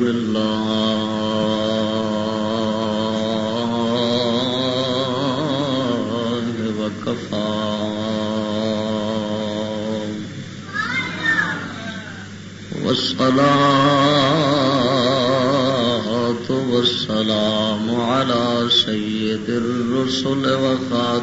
لله وكفى. والصلاة والسلام على سيد الرسل وخاتم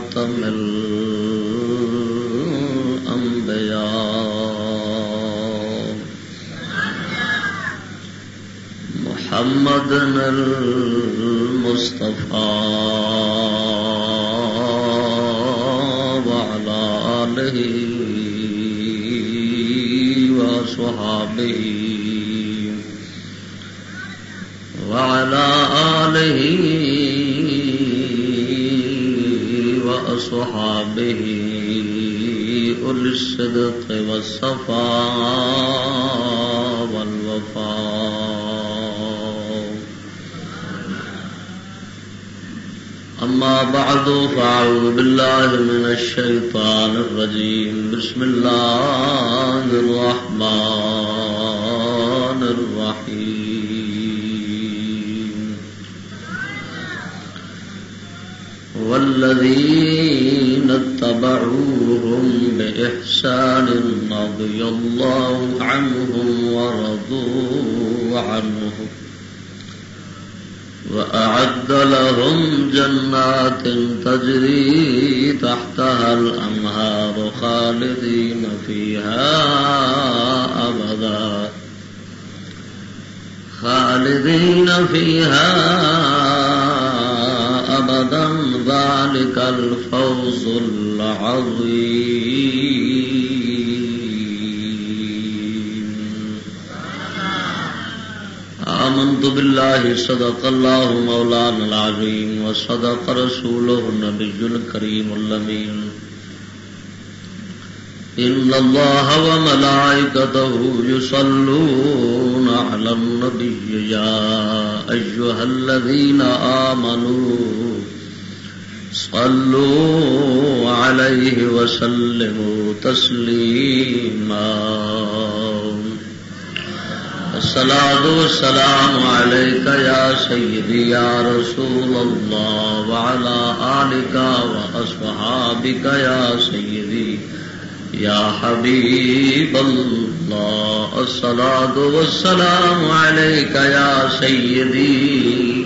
فأعوذ بالله من الشيطان الرجيم. بسم الله الرحمن الرحيم. والذين اتبعوهم بإحسان رضي الله عنهم ورضوا عنه وأعد لهم جنات تجري تحتها الأنهار خالدين فيها أبدا. خالدين فيها أبدا. ذلك الفوز العظيم. آمنت بالله صدق الله مولانا العظيم. وصدق رسوله النبي الكريم اللمين إن الله وملائكته يصلون على النبي يا أيها الذين آمنوا صلوا عليه وسلموا تسليما. الصلاة والسلام عليك يا سيدي يا رسول الله وعلى آلك وأصحابك يا سيدي يا حبيب الله. الصلاة والسلام عليك يا سيدي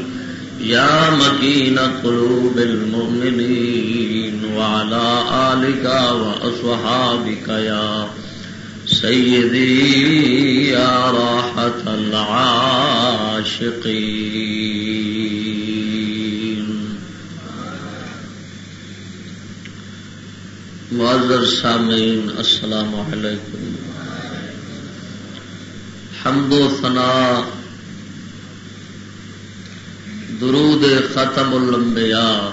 يا مكين قلوب المؤمنين وعلى آلك وأصحابك يا سيدي يا راحة العاشقين. معذر سامعین، السلام علیکم. حمد و ثنا درود ختم الانبیاء.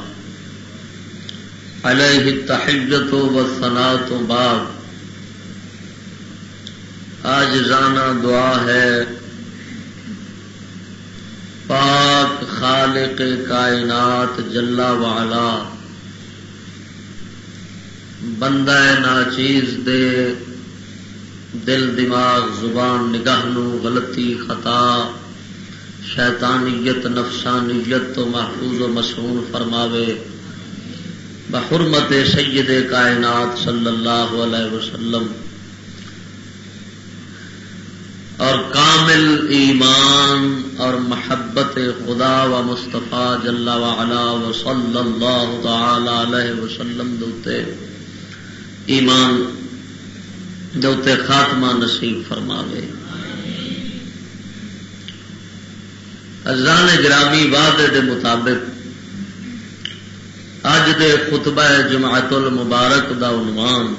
علیہ تحجت و ثنا تو بعد. آج رانا دعا ہے۔ پاک خالق کائنات جلا والا بندہ ناچیز دے۔ دل، دماغ، زبان، نگاہ نو غلطی، خطا۔ شیطانیت، نفسانیت تو محفوظ و مسعون فرماوے۔ بحرمت سید کائنات صلی اللہ علیہ وسلم۔ اور کامل ایمان اور محبت خدا و مصطفیٰ جل وعلا و صلی اللہ تعالی علیہ وسلم دوتے ایمان، دوتے خاتمہ نصیب فرماوے۔ ازان گرامی وعدے دے مطابق اج دے خطبہ جماعت المبارک دا عنوان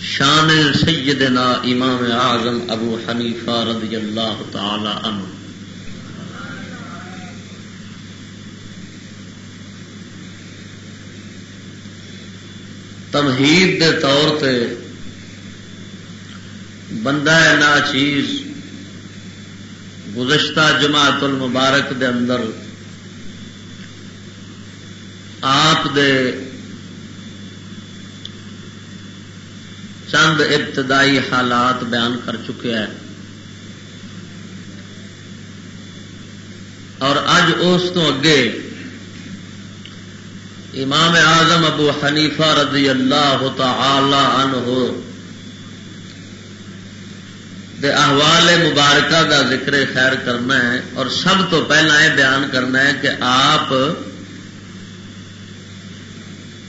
شان سیدنا امام اعظم ابو حنیفہ رضی اللہ تعالی عنہ۔ تمہید دے طور تے بندہ نا چیز گزشتہ جماعت المبارک دے اندر آپ دے چند ابتدائی حالات بیان کر چکے ہیں۔ اور اج اس تو اگے امام اعظم ابو حنیفہ رضی اللہ تعالی عنہ دے احوال مبارکہ دا ذکر خیر کرنا ہے۔ اور سب تو پہلا یہ بیان کرنا ہے کہ آپ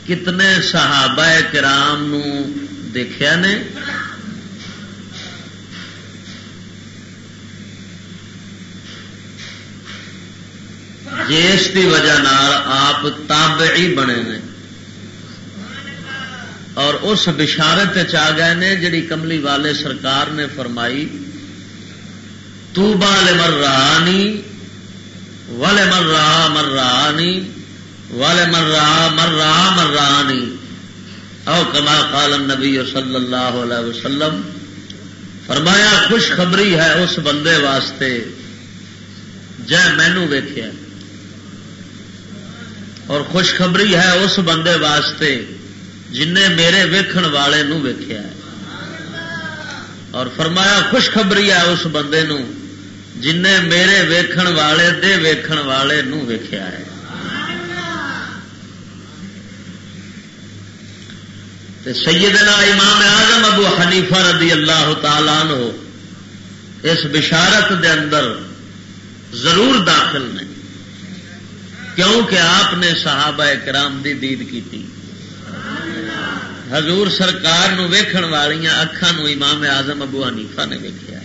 کتنے صحابہ کرام نو دیکھا نے؟ جی جس کی وجہ آپ تابعی بنے نے۔ اور اس بشارت آ گئے نے جڑی کملی والے سرکار نے فرمائی تو بال مر رہا والے مر رہا مر رہا والے مر رہا مر رہا مر رہا او کما قال نبی صلی اللہ علیہ وسلم، فرمایا، خوشخبری ہے اس بندے واسطے۔ جے مینو ویخیا اور خوشخبری ہے اس بندے واسطے جن میرے ویکھن والے نو ویکھیا ہے۔ اور فرمایا، خوشخبری ہے اس بندے نو جن میرے ویکھن والے دے ویکھن والے نو ویکھیا ہے۔ سیدنا امام اعظم ابو حنیفہ رضی اللہ تعالی عنہ اس بشارت دے اندر ضرور داخل نے، کیونکہ آپ نے صحابہ کرام دی دید کی تھی حضور سرکار نو ویکھن والیاں اکھان نو امام اعظم ابو حنیفہ نے ویکھیا۔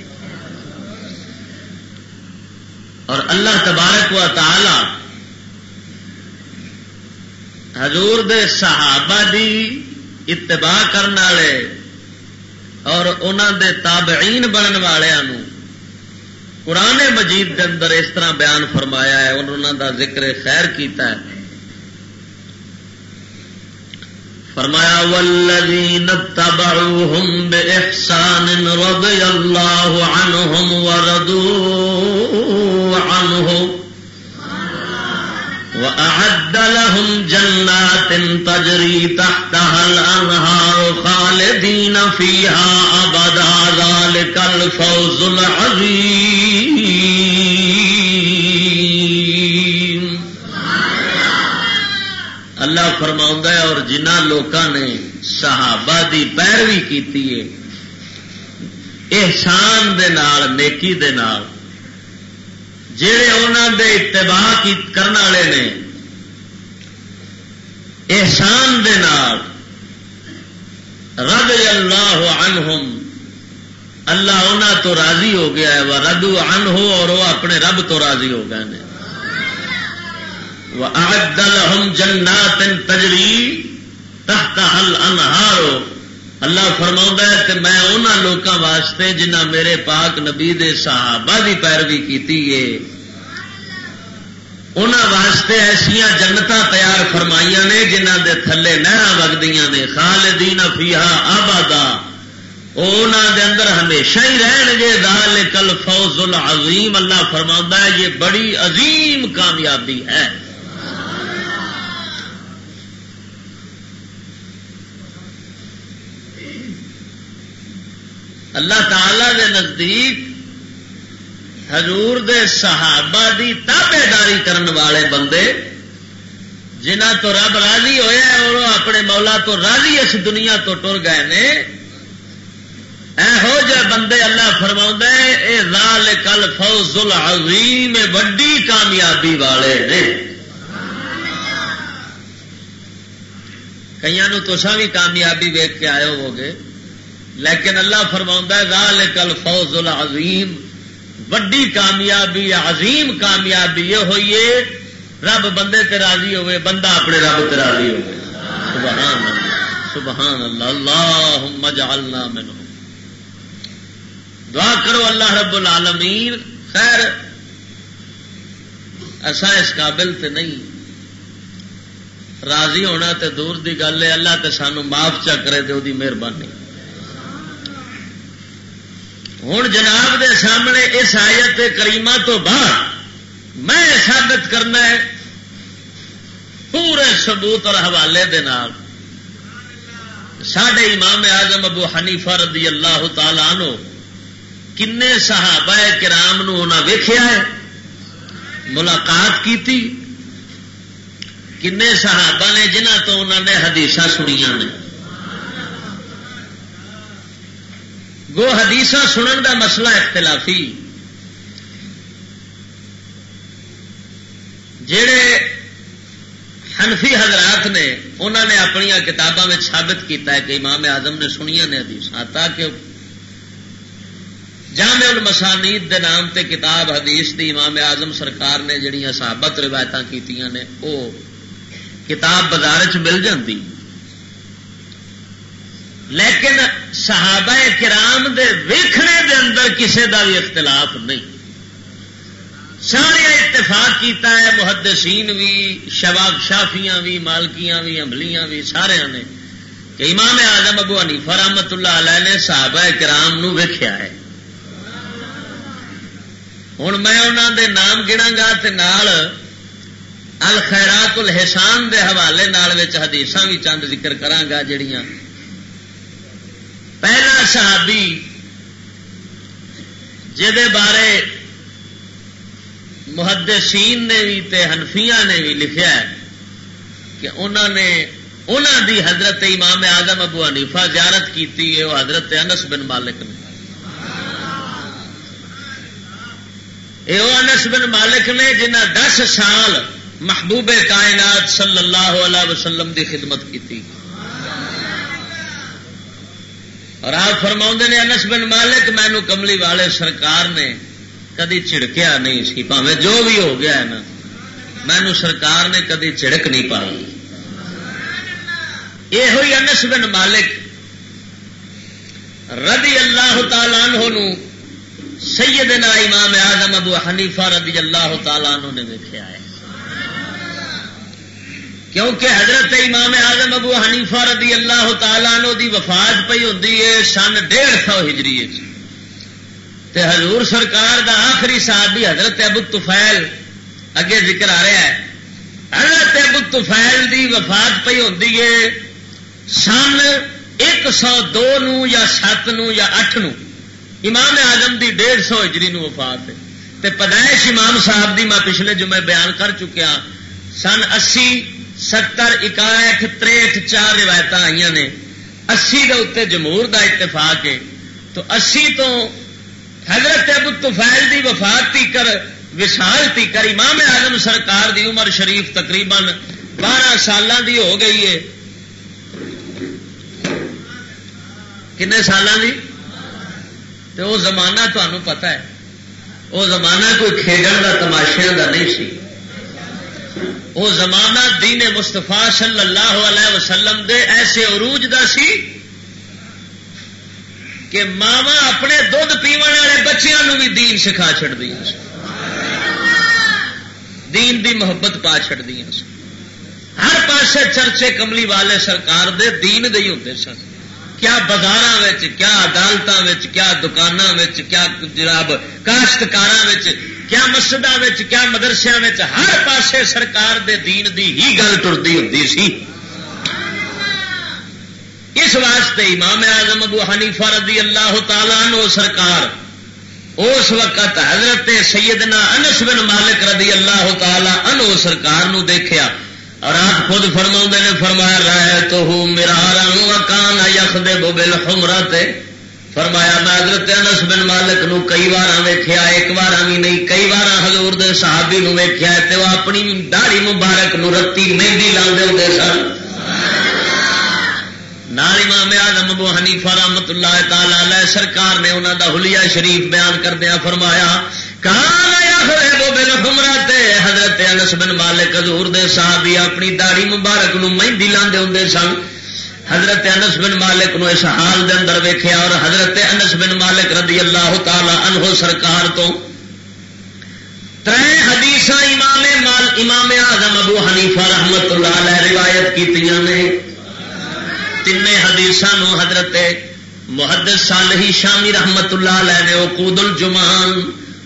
اور اللہ تبارک و تعالی حضور دے صحابہ دی اتباع کرنے والے اور انہوں دے تابعین بننے والوں قرآن مجید کے اندر اس طرح بیان فرمایا ہے انہوں دا ذکر خیر کیتا ہے۔ فرمایا والذین اتبعوهم بإحسان رضی اللہ عنہم وردوا عنہ وأعد لهم جنات تجري تحتها الأنهار خالدين فيها أبدا، ذلك الفوز العظيم. اللہ فرما ہے اور جنہ لوگوں نے صحابہ دی پیروی کی احسان دے نال، نیکی دے نال جہے انہوں دے اتباع کرنے والے نے، احسان دے نال رد اللہ عنہم، اللہ انہوں تو راضی ہو گیا ہے، وہ ردو ان ہو اور وہ اپنے رب تو راضی ہو گئے ہیں وہ لهم جنات تجری تحت حل انہارو اللہ فرما ہے کہ میں انہوں لوگوں واسطے جنہ میرے پاک نبی دے صحابہ دی پیروی کی واسطے ایسا جنت تیار فرمائی نے جنہ دے تھلے نہر وگدیاں نے، خالدین فیہا آبادا دے اندر ہمیشہ ہی رہن گے دال کل فوز العظیم۔ اللہ فرما ہے یہ بڑی عظیم کامیابی ہے۔ اللہ تعالی دے نزدیک حضور دے صحابہ دی تابے داری کرن والے بندے جنہ تو رب راضی ہوا اور وہ اپنے مولا تو راضی اس دنیا تو ٹر گئے نے۔ ہو جہ بندے اللہ فرما اے لال کل فوز العظیم وڈی کامیابی والے نے۔ کئی تو بھی کامیابی ویک کے آئے ہو گے لیکن اللہ فرما ہے کل فوز العظیم۔ وڈی کامیابی عظیم کامیابی یہ ہوئی ہے، رب بندے تے راضی ہوئے، بندہ اپنے رب تے راضی ہوئے۔ سبحان اللہ سبحان اللہ اللہ مجعلنا منہ دعا کرو اللہ رب العالمین۔ خیر ایسا اس قابل تے نہیں۔ راضی ہونا تے دور دی گل ہے، اللہ تے سانو معاف چا کرے دے دی مہربانی۔ ہوں جناب دے سامنے اس آیت کریمہ تو بعد میں ثابت کرنا ہے پورے سبوت اور حوالے دے نال۔ سڈے امام اعظم ابو حنیفہ رضی اللہ تعالی عنہ کنے صحابہ کرام نو ویخیا ہے، ملاقات کیتی۔ کنے صحابہ نے جنہ تو انہوں نے حدیث سنیا نے۔ گو حدیث سنن دا مسئلہ اختلافی۔ جڑے حنفی حضرات نے انہوں نے اپنی کتابوں میں ثابت کیتا ہے کہ امام اعظم نے سنیا نے حدیث تاکہ جامع المسانید دے نام تے کتاب حدیث دی امام اعظم سرکار نے جڑیاں صحابت روایت کی نے وہ کتاب بازار چ مل جاتی لیکن صحابہ کرام دے ویکھنے دے اندر کسے دا بھی اختلاف نہیں۔ سارے اتفاق کیتا ہے، محدثین بھی، شباب شافیاں بھی، مالکیاں بھی عملیاں بھی، سارے نے۔ کہ امام اعظم ابو حنیفہ رحمت اللہ علیہ نے صحابہ کرام نو ویکھیا ہے۔ ہوں میں انہوں دے نام گنا گا نال الخیرات الحسان دے حوالے حدیث بھی چند ذکر کرا جڑیاں پہلا صحابی جہد بارے محدثین نے بھی تے حنفیاں نے بھی لکھا ہے کہ انہوں نے انہوں دی حضرت امام آدم ابو حنیفہ زیارت کی وہ حضرت انس بن مالک نے۔ یہ انس بن مالک نے جنہ دس سال محبوب کائنات صلی اللہ علیہ وسلم دی خدمت کی اور آپ فرما نے، انس بن مالک مینو کملی والے سرکار نے کدی چڑکیا نہیں سی پاوے جو بھی ہو گیا ہے نا، مینو سرکار نے کدی چڑک نہیں پائی یہ ہوئی انس بن مالک رضی اللہ تعالیٰ عنہ سیدنا امام اعظم ابو حنیفہ رضی اللہ تعالیٰ عنہ نے دیکھا ہے۔ کیونکہ حضرت امام اعظم ابو حنیفہ رضی اللہ تعالیٰ عنہ دی وفات پی ہوں سن ڈیڑھ سو ہجری تے حضور سرکار دا آخری صحابی حضرت ابو تفیل اگے ذکر آ رہا ہے۔ حضرت ابو تفیل دی وفات پی ہوں سن ایک سو دو نو یا سات نو یا اٹھ نو۔ امام آزم دی ڈیڑھ سو ہجری نو وفات ہے۔ تے پیدائش امام صاحب دی میں پچھلے جمعے بیان کر چکیا ہاں۔ سن اسی ستر اکاٹھ تریٹ چار روایت آئی نے. اسی دے اتنے جمہور دا اتفاق ہے. تو اسی تو حضرت ابو تفیل دی وفات تی کر وشال تی امام اعظم سرکار دی عمر شریف تقریباً بارہ سال دی ہو گئی ہے. کنے سالوں کی تو وہ زمانہ تمہیں پتا ہے. وہ زمانہ کوئی کھیڈن کا تماشیا کا نہیں سی. وہ زمانہ دین مستفا صلی اللہ علیہ وسلم دے ایسے عروج دا سی کہ ماوا اپنے دھد پیو والے بچوں بھی دین سکھا چڑ دیا دین دی محبت پا چڑ دیا ہر پاسے چرچے کملی والے سرکار دے دین دے ہی ہوتے سن۔ کیا بازار کیا عدالتوں کیا دکانوں کیا جناب کاشتکار کیا مسجد کیا مدرسیا ہر پاسے سرکار دے دین دی ہی گل ٹرتی ہوں سی۔ اس واسطے امام اعظم ابو حنیفہ رضی اللہ تعالیٰ نو سرکار، اس وقت حضرت سیدنا انس بن مالک رضی اللہ تعالی انو سرکار نو دیکھیا۔ اور آپ خود فرما نے فرمایا رہے تو ہوں میرا رنگ کان یخ دے بوبل فرمایا، میں حضرت انس بن مالک نو کئی بار ویخیا ایک بار بھی نہیں، کئی بار ہزور دے صحابی نو ویخیا تے وہ اپنی داڑی مبارک نو رتی مہندی لاندے ہوتے سن۔ نال امام اعظم ابو حنیفہ رحمت اللہ تعالی علیہ سرکار نے انہوں دا حلیہ شریف بیان کردیا فرمایا حضرت انس بن مالک حضور دے صحابی اپنی داڑی مبارک نو مہندی لاندے ہوندے سن۔ حضرت انس بن مالک نو اس حال دے اندر ویکھیا اور حضرت انس بن مالک رضی اللہ تعالی عنہ سرکار تو تر حدیث امام مال امام اعظم ابو حنیفہ رحمت اللہ علیہ روایت کی نے۔ تین حدیث حضرت محدث صالحی شامی رحمت اللہ علیہ نے عقود الجمان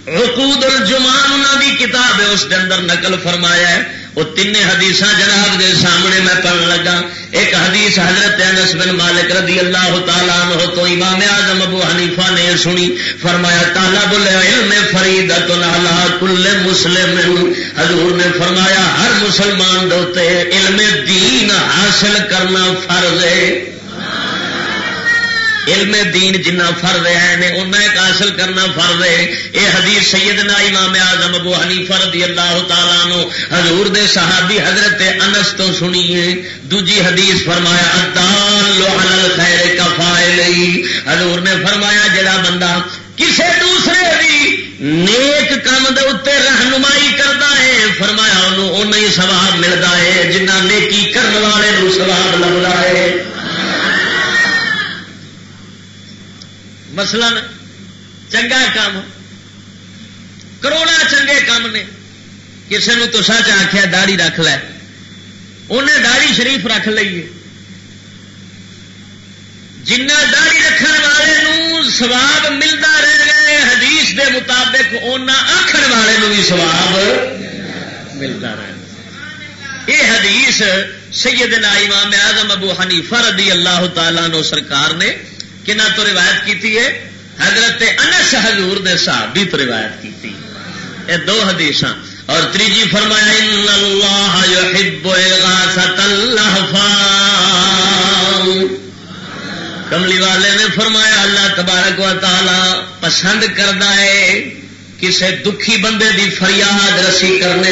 عقود الجمان انہوں دی کتاب ہے، اس کے اندر نقل فرمایا ہے۔ وہ تین حدیث جناب دے سامنے میں پڑھ لگا۔ ایک حدیث حضرت انس بن مالک رضی اللہ تعالیٰ عنہ تو امام اعظم ابو حنیفہ نے سنی۔ فرمایا تالا بولے علم فرید کل مسلم۔ حضور نے فرمایا، ہر مسلمان دوتے علم دین حاصل کرنا فرض ہے۔ علم دین جنہ فرد ہے انہیں ایک حاصل کرنا فرد ہے۔ یہ حدیث سیدنا امام اعظم ابو حنیفہ رضی اللہ تعالیٰ نو حضور دے صحابی حضرت انس تو سنیے۔ دوجی حدیث فرمایا اتالو ادال خیر کفائے حضور نے فرمایا، جڑا بندہ کسے دوسرے بھی نیک کام دے اتنے رہنمائی کرتا ہے، فرمایا انہوں ہی سواب ملتا ہے، جنہ نیکی کرنے والے سواب لگتا ہے۔ مثلا چنگا کام کروڑا چنگے کام نے کسی نے تو سچ آخیا داڑی رکھ لے۔ انہیں داڑی شریف رکھ لیے جنہ داڑی رکھنے والے سواب ملتا رہے حدیث دے مطابق آخر والے بھی سواب ملتا رہے یہ حدیث سیدنا امام اعظم ابو حنیفہ رضی اللہ تعالیٰ نو سرکار نے کنہ تو روایت کی ہے؟ حضرت انس حضور نے صحابی تو روایت کی یہ دو حدیث اور تیجی فرمایا، ان اللہ يحب اغاثت اللہ کملی والے نے فرمایا، اللہ تبارک و تعالی پسند کرتا ہے کسے دکھی بندے دی فریاد رسی کرنے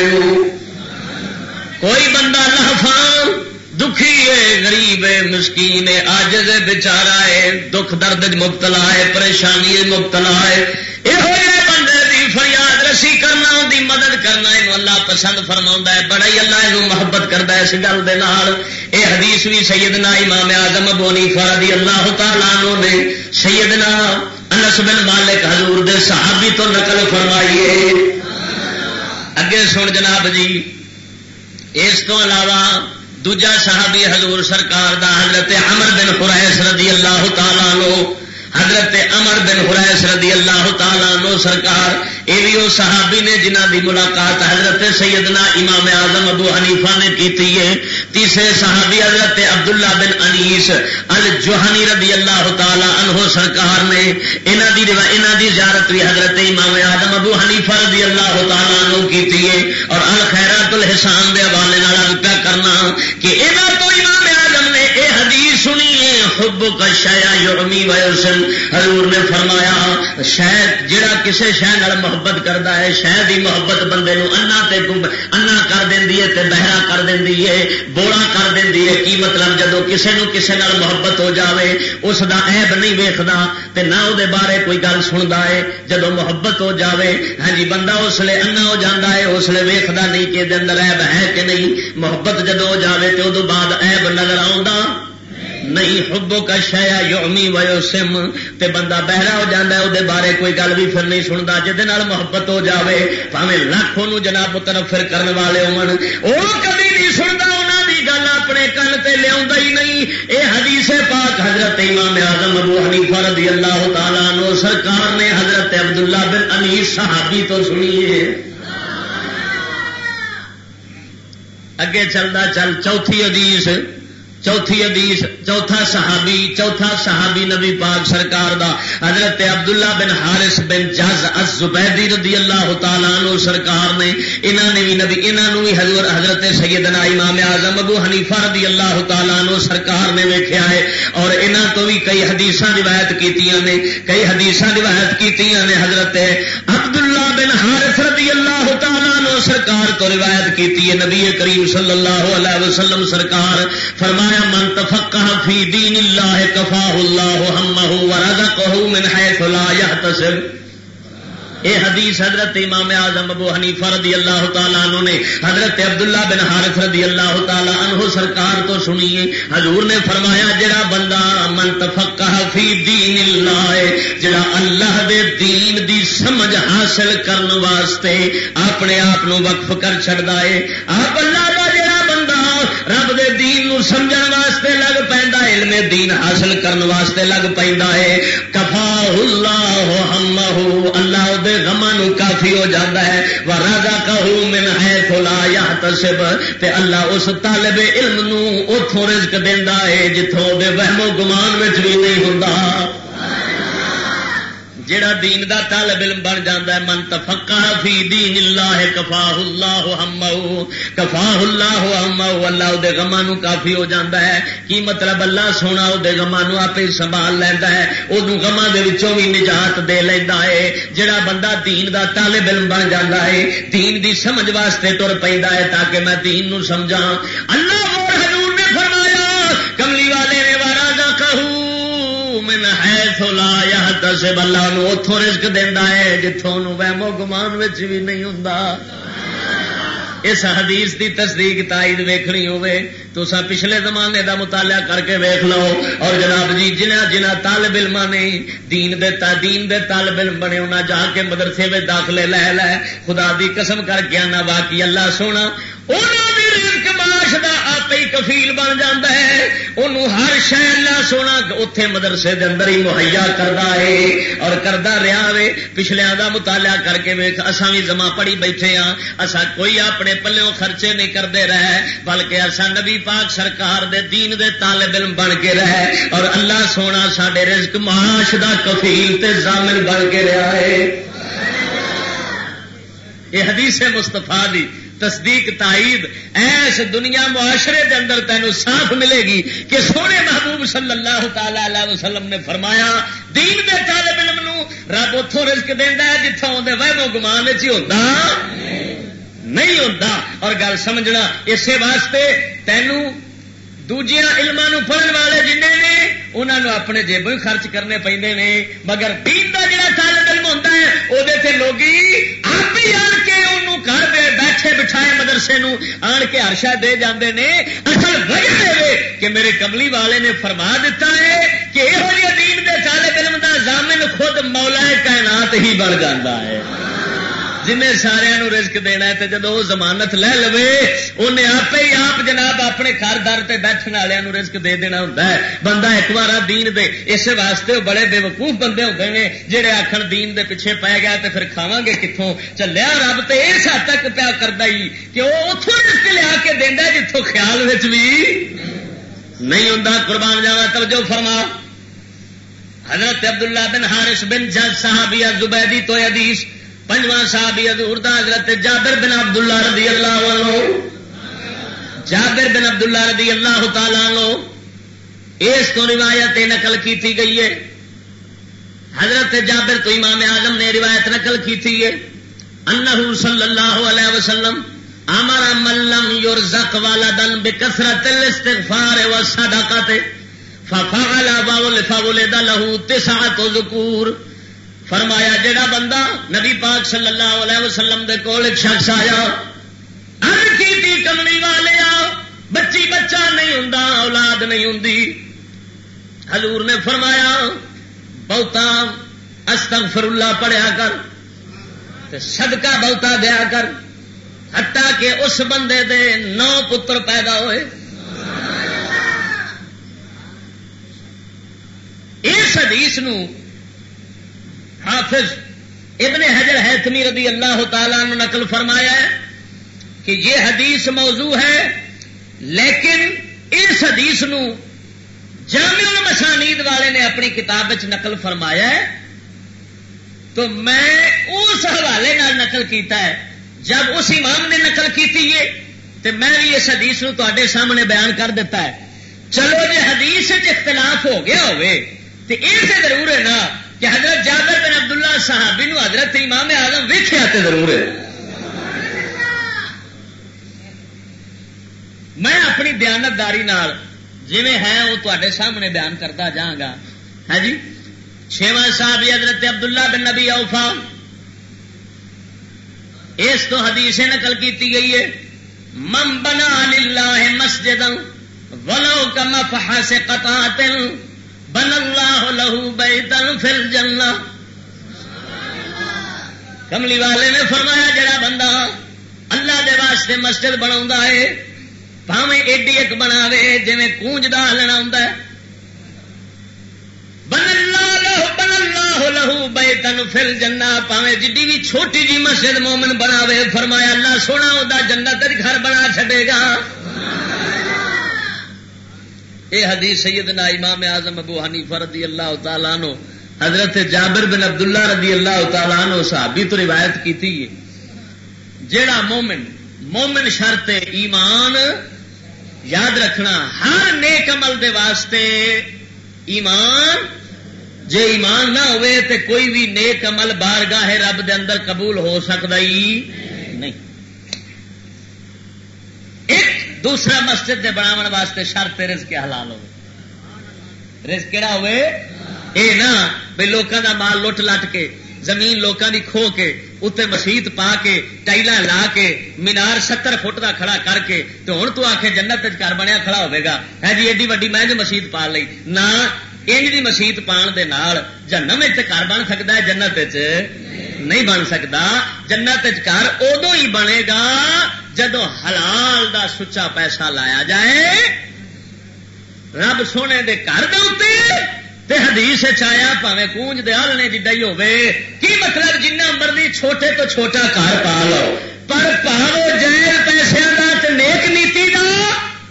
کوئی بندہ لہفان دکھی ہے، غریب ہے، مسکین ہے آج بچارا ہے، دکھ، درد مبتلا ہے، پریشانی مبتلا ہے۔ یہ بندے دی فریاد رسی کرنا دی مدد کرنا یہ اللہ پسند فرما ہے، بڑا ہی اللہ یہ محبت کرتا ہے اس گل کے یہ حدیث بھی سیدنا امام آزم بونی فرادی اللہ تعالیٰ نے سیدنا انس بن مالک حضور دے صحابی تو نقل فرمائیے اگے سن جناب جی اس تو علاوہ دوجا صحابی حضور سرکار دا حضرت عمر بن خریس رضی اللہ تعالیٰ لو حضرت امر بن خریس رضی اللہ تعالیٰ نو سرکار، یہ بھی وہ صحابی نے جنہ دی ملاقات حضرت سیدنا امام اعظم ابو حنیفہ نے کی ہے تیسرے صحابی حضرت عبداللہ بن انیس الجوہنی رضی اللہ تعالی عنہ سرکار نے۔ انہ دی انہ دی زیارت بھی حضرت امام اعظم ابو حنیفہ رضی اللہ تعالی عنہ کی ہے اور الخیرات الحسان دے حوالے نال پیا کرنا کہ انہ تو امام حب کا شایا یومی ویسن حضور نے فرمایا شاید جڑا کسے شہ محبت کرتا ہے شاید ہی محبت بندے نو انا تے انا کر دینی ہے تے بہرا کر دینی ہے، بوڑا کر دینی ہے۔ کی مطلب؟ جدو کسے نو کسے نال محبت ہو جاوے، اس دا عیب نہیں ویکھدا تے نہ او دے بارے کوئی گل سندا ہے۔ جدو محبت ہو جاوے ہاں جی بندہ اس لیے انا ہو جاندا ہے، اس لیے ویکھدا نہیں کہ دے اندر عیب ہے کہ نہیں۔ محبت جدو ہو جاوے تے او بعد عیب نظر آوندا۔ نہیں حبو کا شایا یومی ویو سم تے بندہ بہرا ہو جاتا ہے وہ بارے کوئی گل بھی پھر نہیں سنتا جہد محبت ہو جاوے پاوے لاکھوں جناب پتر پھر کرنے والے ہو کبھی نہیں سنتا انہوں کی گل اپنے کن سے لیا ہی نہیں۔ اے حدیث پاک حضرت امام اعظم ابو حنیفہ رضی اللہ تعالیٰ نو سرکار نے حضرت عبداللہ بن علی صحابی تو سنی ہے۔ اگے چلتا چل، چوتھی حدیث۔ چوتھی حدیث، چوتھا صحابی چوتھا صحابی نبی پاک سرکار دا، حضرت عبداللہ بن حارث بن جز الزبیدی رضی اللہ تعالیٰ عنہ سرکار نے انہوں نے بھی نبی انہوں بھی حضور، حضرت سیدنا امام اعظم ابو حنیفہ رضی اللہ تعالیٰ عنہ سرکار نے ویکھیا ہے۔ اور انہوں تو بھی کئی حدیث روایت کیتیاں نے، کئی حدیث روایت کیتیاں نے، حضرت عبداللہ بن حارث رضی اللہ تعالیٰ سرکار تو روایت کیتی ہے، نبی کریم صلی اللہ علیہ وسلم سرکار فرمایا فرمایا من تفقہ فی دین اللہ کفاہ اللہ ہمہ ورزقہ من حیث لا یحتسب. اے حدیث حضرت امام اعظم ابو حنیفہ رضی اللہ تعالیٰ عنہ نے حضرت عبداللہ بن حارث رضی اللہ تعالیٰ عنہ سرکار تو سنیے حضور نے فرمایا، جڑا بندہ من تفقہ فی دین اللہ، جڑا اللہ دے دین دی سمجھ حاصل کرن واسطے اپنے آپ وقف کر چھڑدا ہے۔ آپ اللہ دا جڑا بندہ رب دے دین نو سمجھن واسطے لگ پیندا علم دین حاصل کرن واسطے لگ پیندا ہے۔ کفا اللہ ہمہ اللہ کافی ہو جاتا ہے۔ وہ راجا کہو من ہے تھولا یا تصب تے اللہ اس طالب علم نو اتوں رزق دینا ہے جتوں دے وہم و گمان وچ بھی نہیں ہوں جڑا دین دا طالب علم بن جاتا ہے، من تفقہ فی دین اللہ، کفاہ اللہ ہمو کفاہ اللہ ہمو اللہ دے غماں نو کافی ہو جاتا ہے۔ کی مطلب اللہ سونا او دے غماں نو آپ سنبھال لیندا ہے، او نو غماں دے وچوں بھی نجات دے لیندا ہے۔ جڑا بندہ دین دا طالب علم بن جاتا ہے، دین دی سمجھ واسطے تر پیندا ہے تاکہ میں دین نو سمجھاں۔ اللہ من حیث لا یحتسب، اللہ نو اتوں رزق دینا ہے جتوں وہمو گمان بھی نہیں ہوں اس حدیث دی تصدیق تائید ویکھنی ہوے تو سا پچھلے زمانے دا مطالعہ کر کے ویکھ لو۔ اور جناب جی جنہ جنہ طالب علم نے دین دے تا، دین دے طالب علم بنے، انہاں جا کے مدرسے میں داخلے لے لے۔ خدا دی قسم کر کے آنا باقی اللہ سونا، انہاں دی رزق معاش کا آپ ہی کفیل بن جا ہے۔ انہوں ہر شہر سونا اتے مدرسے دے اندر ہی مہیا کرتا ہے۔ اور کرتا رہا وے۔ پچھلیا کا مطالعہ کر کے ویک اصا بھی جمع پڑی بیٹھے ہاں۔ اصا کوئی اپنے پلوں خرچے نہیں کرتے رہے، بلکہ اصا نبی پاک سرکار دے دین دے طالب علم بن کے رہے۔ اور اللہ سونا سڈے رزق معاش دا کفیل تے زامن بن کے رہا ہے۔ یہ حدیث مستفا دی۔ تصدیق، تائید ایس دنیا معاشرے دے اندر تینوں صاف ملے گی کہ سونے محبوب صلی اللہ تعالی علیہ وسلم نے فرمایا، دین دے طالب علم نو رب اتوں رزق دینا ہے جتوں آدھے وہمو گمان چ ہوتا نہیں ہوتا اور گل سمجھنا اسی واسطے تینوں دوجیا علموں پڑھن والے جن نے انہوں نے اپنے جیب خرچ کرنے پہ مگر دین کا جڑا طالب علم ہوتا ہے وہ لوگ آپ ہی آن کے دے بٹھائے مدرسے نو آن کے ہرشا دے جاندے نے، اصل وجہ دے کہ میرے کملی والے نے فرما دیتا ہے کہ یہ دین دے طالب علم دا ضامن خود مولا کائنات ہی بڑھ جاتا ہے۔ جن سارا رزق دینا ہے جب وہ زمانت لے لو انہیں آپ ہی آپ جناب اپنے گھر در سے بیٹھنے والوں رزق دے دینا ہوں بندہ ایک بار دین دے اس واسطے بڑے بے وقوف بندے ہوتے ہیں جہے آخر دین دے پیچھے پی گیا تو پھر کھاوا گے کتوں چلیا رب تو اس حد تک پیا کرتا ہی کہ وہ اتوں رزق لیا کے دینا جتوں خیال بھی نہیں ہوں قربان جاوا توجہ فرما۔ حضرت عبداللہ بن حارث بن جج صحابیہ زبیدی تو حدیث پنجواں صاحب حضور دا حضرت جابر بن عبد اللہ رضی اللہ عنہ۔ جابر بن عبد اللہ رضی اللہ تعالی عنہ۔ اس تو روایت نقل کی تھی گئی ہے۔ حضرت جابر تو امام اعظم نے روایت نقل کی تھی ہے۔ انہ صلی اللہ علیہ وسلم امر ملم یرزق والدن بکثرت الاستغفار والصدقات ففعل فولد له تسعه ذکور۔ فرمایا جڑا بندہ نبی پاک صلی اللہ علیہ وسلم دے کول ایک شخص آیا، ہر کی تھی کملی والے بچی بچہ نہیں ہوں اولاد نہیں ہوں حضور نے فرمایا، بہتا استغفر اللہ پڑھیا کر صدقہ بہتا دیا کر ہٹا کہ اس بندے دے نو پتر پیدا ہوئے۔ اس حدیث نو حافظ ابن حجر حیثمی رضی اللہ تعالیٰ نے نقل فرمایا ہے کہ یہ حدیث موضوع ہے، لیکن اس حدیث نو جامع المسانید والے نے اپنی کتاب نقل فرمایا ہے۔ تو میں اس حوالے نقل کیتا ہے، جب اس امام نے نقل کی تھی یہ تو میں بھی اس حدیث نو تے سامنے بیان کر دیتا ہے۔ چلو جی حدیث اختلاف ہو گیا ہوئے تو یہ ضرور ہے نا کہ حضرت جابر بن عبداللہ صحابی نو حضرت امام آزم ویخیا تو ضرور ہے۔ میں اپنی دیانتداری جی ہے وہ تے سامنے بیان کرتا جاگا۔ ہے جی؟ چھواں صاحب حضرت عبداللہ بن نبی اوفا۔ اس تو حدیث نقل کی گئی ہے مم بنا للہ مسجد ولو کم فہا سے قطع بن اللہ لہو بیتن فل جنہ کملی والے نے فرمایا، جڑا بندہ اللہ دے واسطے مسجد بنا ہے پاویں ایڈی ایک بنا جی کونج دا لینا ہوں بن اللہ لہو بن اللہ لہو بیتن فل جنہ پاویں جڈی بھی چھوٹی جی مسجد مومن بنا فرمایا، اللہ سونا وہ جنت گھر بنا چڈے گا۔ یہ حدیث سیدنا امام اعظم ابو حنیفہ رضی اللہ تعالیٰ نو حضرت جابر بن عبداللہ رضی اللہ تعالیٰ عنہ صحابی تو روایت کی تھی جیڑا مومن مومن شرط ایمان، یاد رکھنا، ہر نیک عمل دے واسطے ایمان، جے ایمان نہ ہوئے تے کوئی بھی نیک عمل بارگاہ رب دے اندر قبول ہو سکتا ہی نہیں۔ دوسرا مسجد دے بناو واسطے شرط رزق حلال ہو رزق کہڑا ہوئے؟ اے نا بھائی لوگوں کا مال لٹ لٹ کے، زمین لوگوں کی کھو کے اتنے مسیت پا کے ٹائل لا کے، مینار ستر فٹ کا کھڑا کر کے تو ہوں تو آ کے جنت گھر بنیا کھڑا ہوگا ہے جی ایڈی وی میں مسیت پا لی نہ انج کی مسیت پان دے نال جنم گھر بن سکتا ہے جنت نہیں بن سکتا جنت گھر ادو ہی بنے گا جدو حلال دا سچا پیسہ لایا جائے۔ رب سونے دے گھر دے حدیث چایا پاوے کونج دے ہل نے جڈا ہی ہوے کی مطلب جنہ مرضی چھوٹے تو چھوٹا گھر پا لو، پر پاو جائز پیسے کا نیک نیتی دا،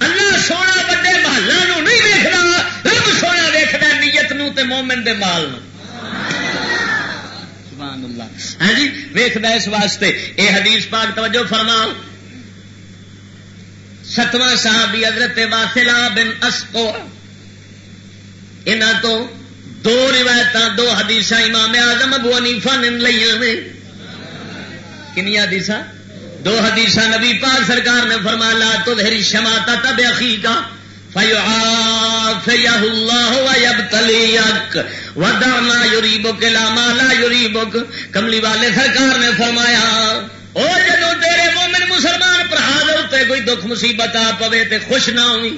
اللہ سونا وڈے محلوں نہیں ویکنا رب سونا ویکد نیت نو تے مومن دے مال نو۔ ہاں جی ویخد اس واسطے۔ اے حدیث پاک توجہ فرماؤ۔ ستواں صحابی حضرت واسلا بن اسکو انہوں تو دو روایت دو حدیث امام آزم ابو انیفا نے لیا کنیا حدیث دو حدیث نبی پاک سرکار نے فرما لا تو دھری شماتا تب عقی کا ودانا یوری بک لاما لا یوری بک کملی والے سرکار نے فرمایا، او جدو تیرے مومن مسلمان پرا کوئی دکھ مصیبت آ پوے تے خوش نہ ہوئی،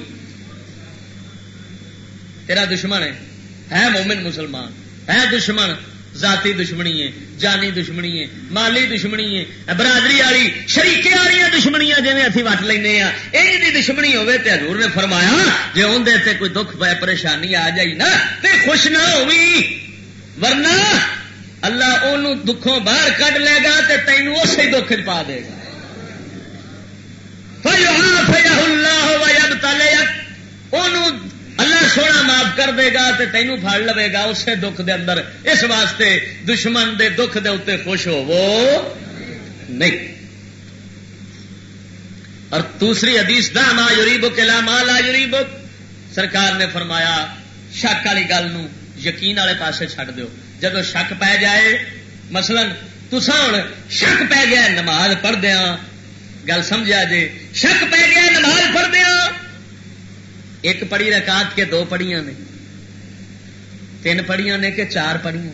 تیرا دشمن ہے۔ ہے مومن مسلمان ہے دشمن ذاتی دشمنی ہے جانی دشمنی ہے مالی دشمنی ہے برادری والی شریقے والی دشمنیاں جی ابھی وٹ لینا یہ دشمنی ہوے تے حضور نے فرمایا جی اندر کوئی دکھ پہ پریشانی آ جائی نا، تے خوش نہ ہوئی ورنہ اللہ ان دکھوں باہر کھ لے گا تو تینوں اسی دکھ پا دے گا۔ اللہ سونا معاف کر دے گا تو تینوں پڑ لے گا اسی دکھ دے اندر۔ اس واسطے دشمن دے دکھ دے اتنے خوش ہو وہ نہیں۔ اور دوسری حدیث، دا ما یوری بک لا ما لا یوری بک سرکار نے فرمایا، شک والی گل یقین والے پاسے چڈ دو جب شک پی جائے، مثلا تسا ہوں شک پی گیا، نماز پڑھ دیا گل سمجھا جی شک پی گیا، نماز پڑھ دیا ایک پڑھی رکعت کے دو پڑھیاں نے، تین پڑھیاں نے کہ چار پڑھیاں؟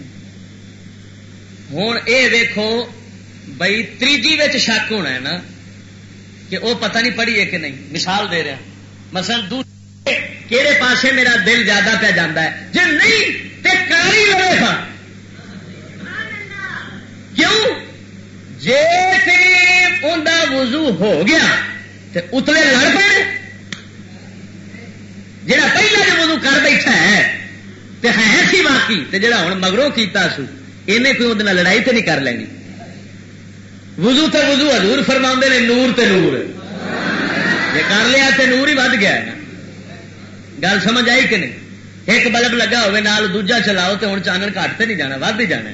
ہوں یہ دیکھو بھائی تیجی شک ہونا ہے نا کہ وہ پتہ نہیں پڑھی ہے کہ نہیں۔ مثال دے رہا مثلا دوسرے کہڑے پاسے میرا دل زیادہ پہ جانا ہے؟ جی نہیں تے کاری لڑے گا۔ کیوں؟ جی انہیں وضو ہو گیا تو اتلے لڑ پے جا پہلے جو وضو کر بیٹھا ہے تو ہے سی باقی تو جا ہوں مگروں کیتا سو انہیں کوئی وہ لڑائی تو نہیں کر لینی۔ وضو تو وضو حضور فرما نے، نور تے نور۔ جی کر لیا تو نور ہی ود گیا۔ گل سمجھ آئی کہ نہیں؟ ایک بلب لگا ہوئے نال، دوجا چلاؤ تو ہوں چانن کٹ نہیں جانا، ود ہی جانا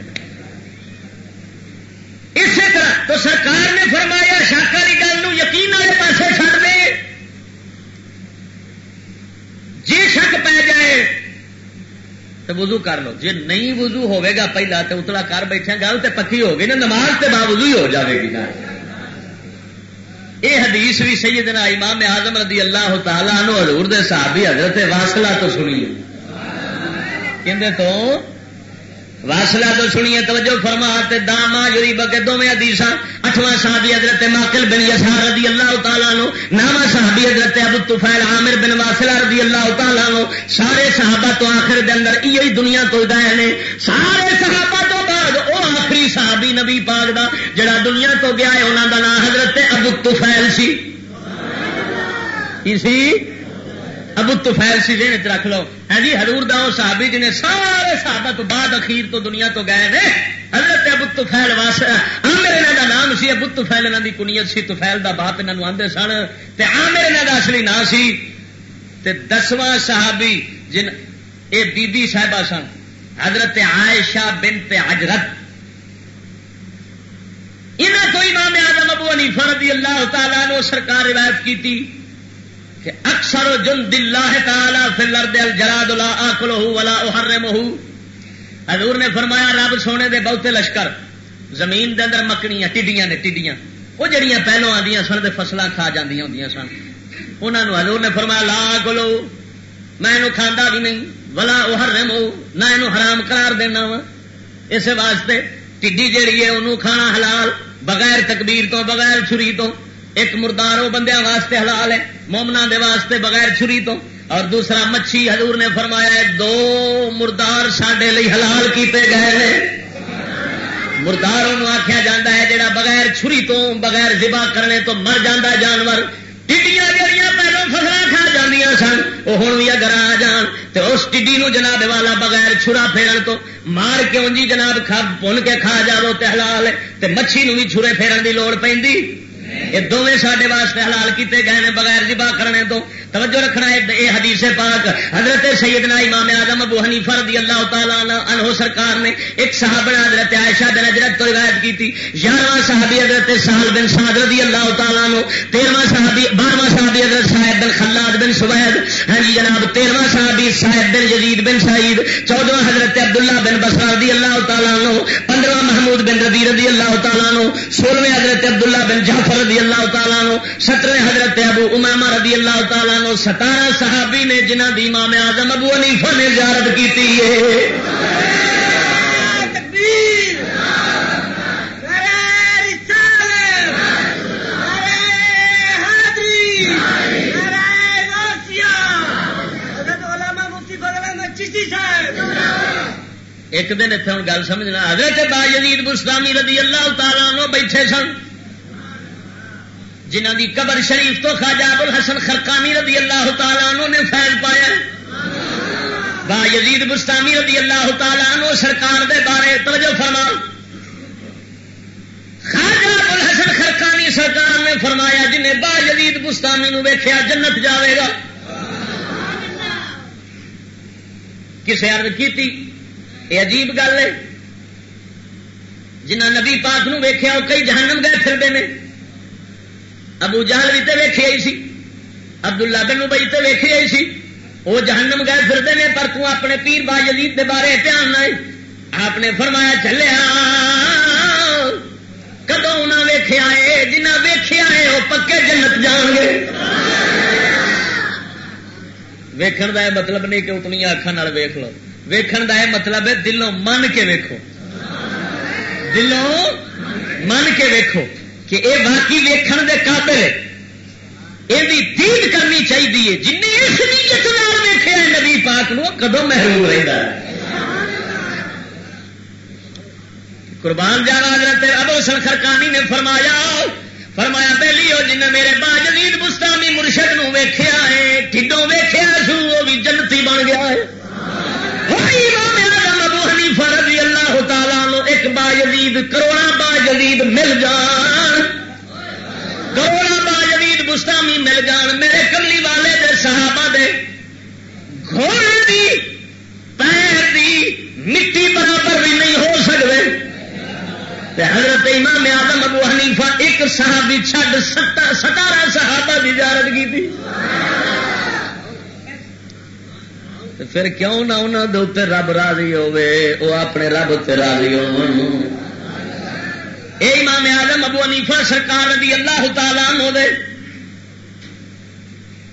اسی طرح تو سرکار نے فرمایا شک والی گل یقین والے پاس چڑ دے۔ جی شک پی جائے تو وضو کر لو۔ جی نہیں وضو ہوئے گا پہلا تو اتلا کر بیٹھے گل تو پکی ہو گئی نا، نماز کے باوجود ہی ہو جاوے گی نا۔ یہ حدیث بھی سیدنا امام اعظم رضی اللہ تعالیٰ نو حضور دے صحابی حضرت واسلہ تو سنی کہ تو واسلا تو سنیے، توجہ فرما داما جری بکے دونوں حدیث اٹھواں صحابی حضرت ماکل بن یسار رضی اللہ تعالیٰ نو ناواں صحابی حضرت ابو طفیل عامر بن واسلہ رضی اللہ تعالیٰ نو سارے صحابہ تو آخر دے اندر یہ دنیا تو گئے نے۔ سارے صحابہ تو بعد وہ آخری صحابی نبی پاک دا، جڑا دنیا تو گیا ہے انہوں دا نام حضرت ابو طفیل سی۔ سی؟ ابو تو فیل سی دین رکھ لو۔ ہے جی ہرور دا صحابی جنہیں سارے صحابہ تو بعد اخیر تو دنیا تو گئے نے، حضرت ابو تو فیل واس عامر انہوں دا نام سی، ابو تو فیل انہوں دی کنیت سی تو فیل دا باپ انہوں آدھے سن۔ تے عامر انہوں دا اصلی نام سی۔ تے دسواں صحابی جن اے بی بی صاحبہ سن، حضرت عائشہ بنت حجرت انہوں تو امام آدم ابو حنیفہ رضی اللہ تعالیٰ نے سرکار روایت کی تھی کہ اکثر جن دل تعالیٰ فل دل جرا دلا آکل ولا احرم حضور نے فرمایا رب سونے دے بہتے لشکر، زمین دے اندر مکڑیاں، ٹڈیاں نے ٹڈیاں۔ وہ جڑیاں پہلو آدی سن تو فصل کھا جی ہوں سن۔ انہوں حضور نے فرمایا لا کلو میں یہ کھانا بھی نہیں، ولا احرم نہ یہ حرام قرار دینا وا۔ اس واسطے ٹڈی جیڑی ہے انہوں کھانا حلال، بغیر تکبیر تو، بغیر چھری تو۔ ایک مردار وہ بندے واسطے حلال ہے مومنا دے واسطے بغیر چھری تو۔ اور دوسرا مچھی حضور نے فرمایا ہے، دو مردار سڈے حلال کیتے گئے مردار آخیا جا ہے جڑا بغیر چھری تو، بغیر زبا کرنے تو مر جا جانور۔ ٹھڈیاں جہیا پہلو فصل کھا جی سن وہ ہوں بھی اگر آ جان تو اس ٹھڈی جناب والا بغیر چھرا پھیرن تو مار کے انجی جناب کھا پن کے کھا جاؤ تو حلال ہے۔ مچھی نو بھی چھرے پھیرن کی لوڑ پہ یہ دونوں سارے واسطے حلال کیتے گئے ہیں، بغیر ذبح کرنے تو۔ توجہ رکھنا ہے یہ حدیث پاک۔ حضرت سیدنا امام اعظم ابو حنیفہ رضی اللہ تعالیٰ عنہ سرکار نے ایک صحابہ حضرت عائشہ بن حضرت تو روایت کی تھی گیارہواں صحابی حضرت سہل بن سعد رضی اللہ تعالیٰ عنہ، تیرواں صحابی بارہواں صحابی حضرت صاحب بن خلاد بن سبید ہاں جی جناب، تیرواں صحابی صاحب بن جدید بن سعید۔ چودواں حضرت عبداللہ بن بسر رضی اللہ تعالیٰ عنہ۔ پندرواں محمود بن ربی رضی اللہ تعالیٰ عنہ۔ سولہویں حضرت عبداللہ بن جعفر رضی اللہ تعالیٰ عنہ سترے حضرت ابو امامہ رضی اللہ تعالیٰ عنہ، ستارہ صحابی نے جنہ دی امام اعظم ابو حنیفہ نے زیارت کی ایک دن اتنے ہوں گل سمجھنا، حضرت با یزید بستانی رضی اللہ تعالیٰ عنہ بیٹھے سن۔ جنہ دی قبر شریف تو خواجہ ابو الحسن خرکانی رضی اللہ تعالیٰ عنہ نے فیض پایا با یزید بستانی رضی اللہ تعالیٰ عنہ سرکار دے بارے توجہ فرما۔ خواجہ ابو الحسن خرکانی سرکار نے فرمایا جنہیں با یزید بستانی نو ویخیا جنت جاوے گا۔ کسے ارد کی یہ عجیب گل ہے۔ جنہ نبی پاک نو ویخیا وہ کئی جہنم گئے پھرتے ہیں۔ ابو جہل بھی تو ویخی آئی سی ابدلا بن بئی تو ویخی آئی سی۔ وہ جہنم گئے پھرتے ہیں، پر تو اپنے پیر با جدید کے بارے دھیان نہ آپ نے فرمایا چلیا کدو انہیں ویخیا ہے جنہ ویخیا ہے وہ پکے جنت جان گے۔ ویکھن کا مطلب نہیں کہ اتنی اکھان ویخ لو۔ ویکھن کا مطلب ہے، دلوں من کے ویکھو۔ دلوں من کے ویکھو۔ کہ اے واقعی ویکھن دے قابل یہ دید کرنی چاہیے جن اس نیت ویخیا نبی پاک نو کدو محروم رہتا ہے؟ قربان جانا حضرت ابو سن خرکانی نے فرمایا فرمایا پہلی ہو جن میرے با جدید مستامی مرشد نو ویخیا ہے ٹھڈوں ویخیا سو وہ بھی جنتی بن گیا ہے۔ ابو حنیفہ رضی اللہ تعالیٰ ایک با جدید کروڑا با جدید مل جان۔ کروڑا با جدید مستامی مل جان، میرے کملی والے دے، صحابہ دے۔ گھوڑے دی، پیر دی مٹی برابر بھی نہیں ہو سکتے حضرت امام آدم ابو حنیفہ ایک صحابی چھڈ ستارہ صحابہ کی اجازت کی تھی۔ پھر کیوں نہ انہوں دے رب راضی ہوے وہ اپنے رب اتنے راضی ہو امام آدم ابو حنیفہ سرکار رضی اللہ تعالیٰ دے۔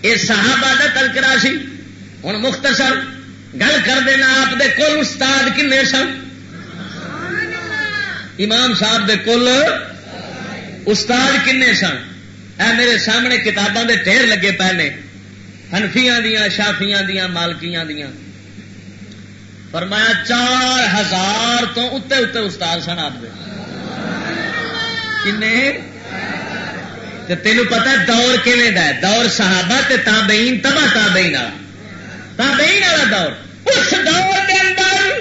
یہ صحابہ دا تذکرہ سی۔ ہوں مختصر گل کر دینا آپ دے کول استاد کنے سن؟ امام صاحب دے کل استاد کنے سن؟ اے میرے سامنے کتاباں دے ڈھیر لگے پہلے ہنفیاں دیا، شافیاں دیا، مالکیاں دیا۔ فرمایا چار ہزار تو اتنے اتنے استاد سن آپ دے۔ تین پتا دور کھے دا ہے؟ دور صحابہ تے تابعین، تبا تابعین والا۔ تابعین والا دور۔ اس دور کے اندر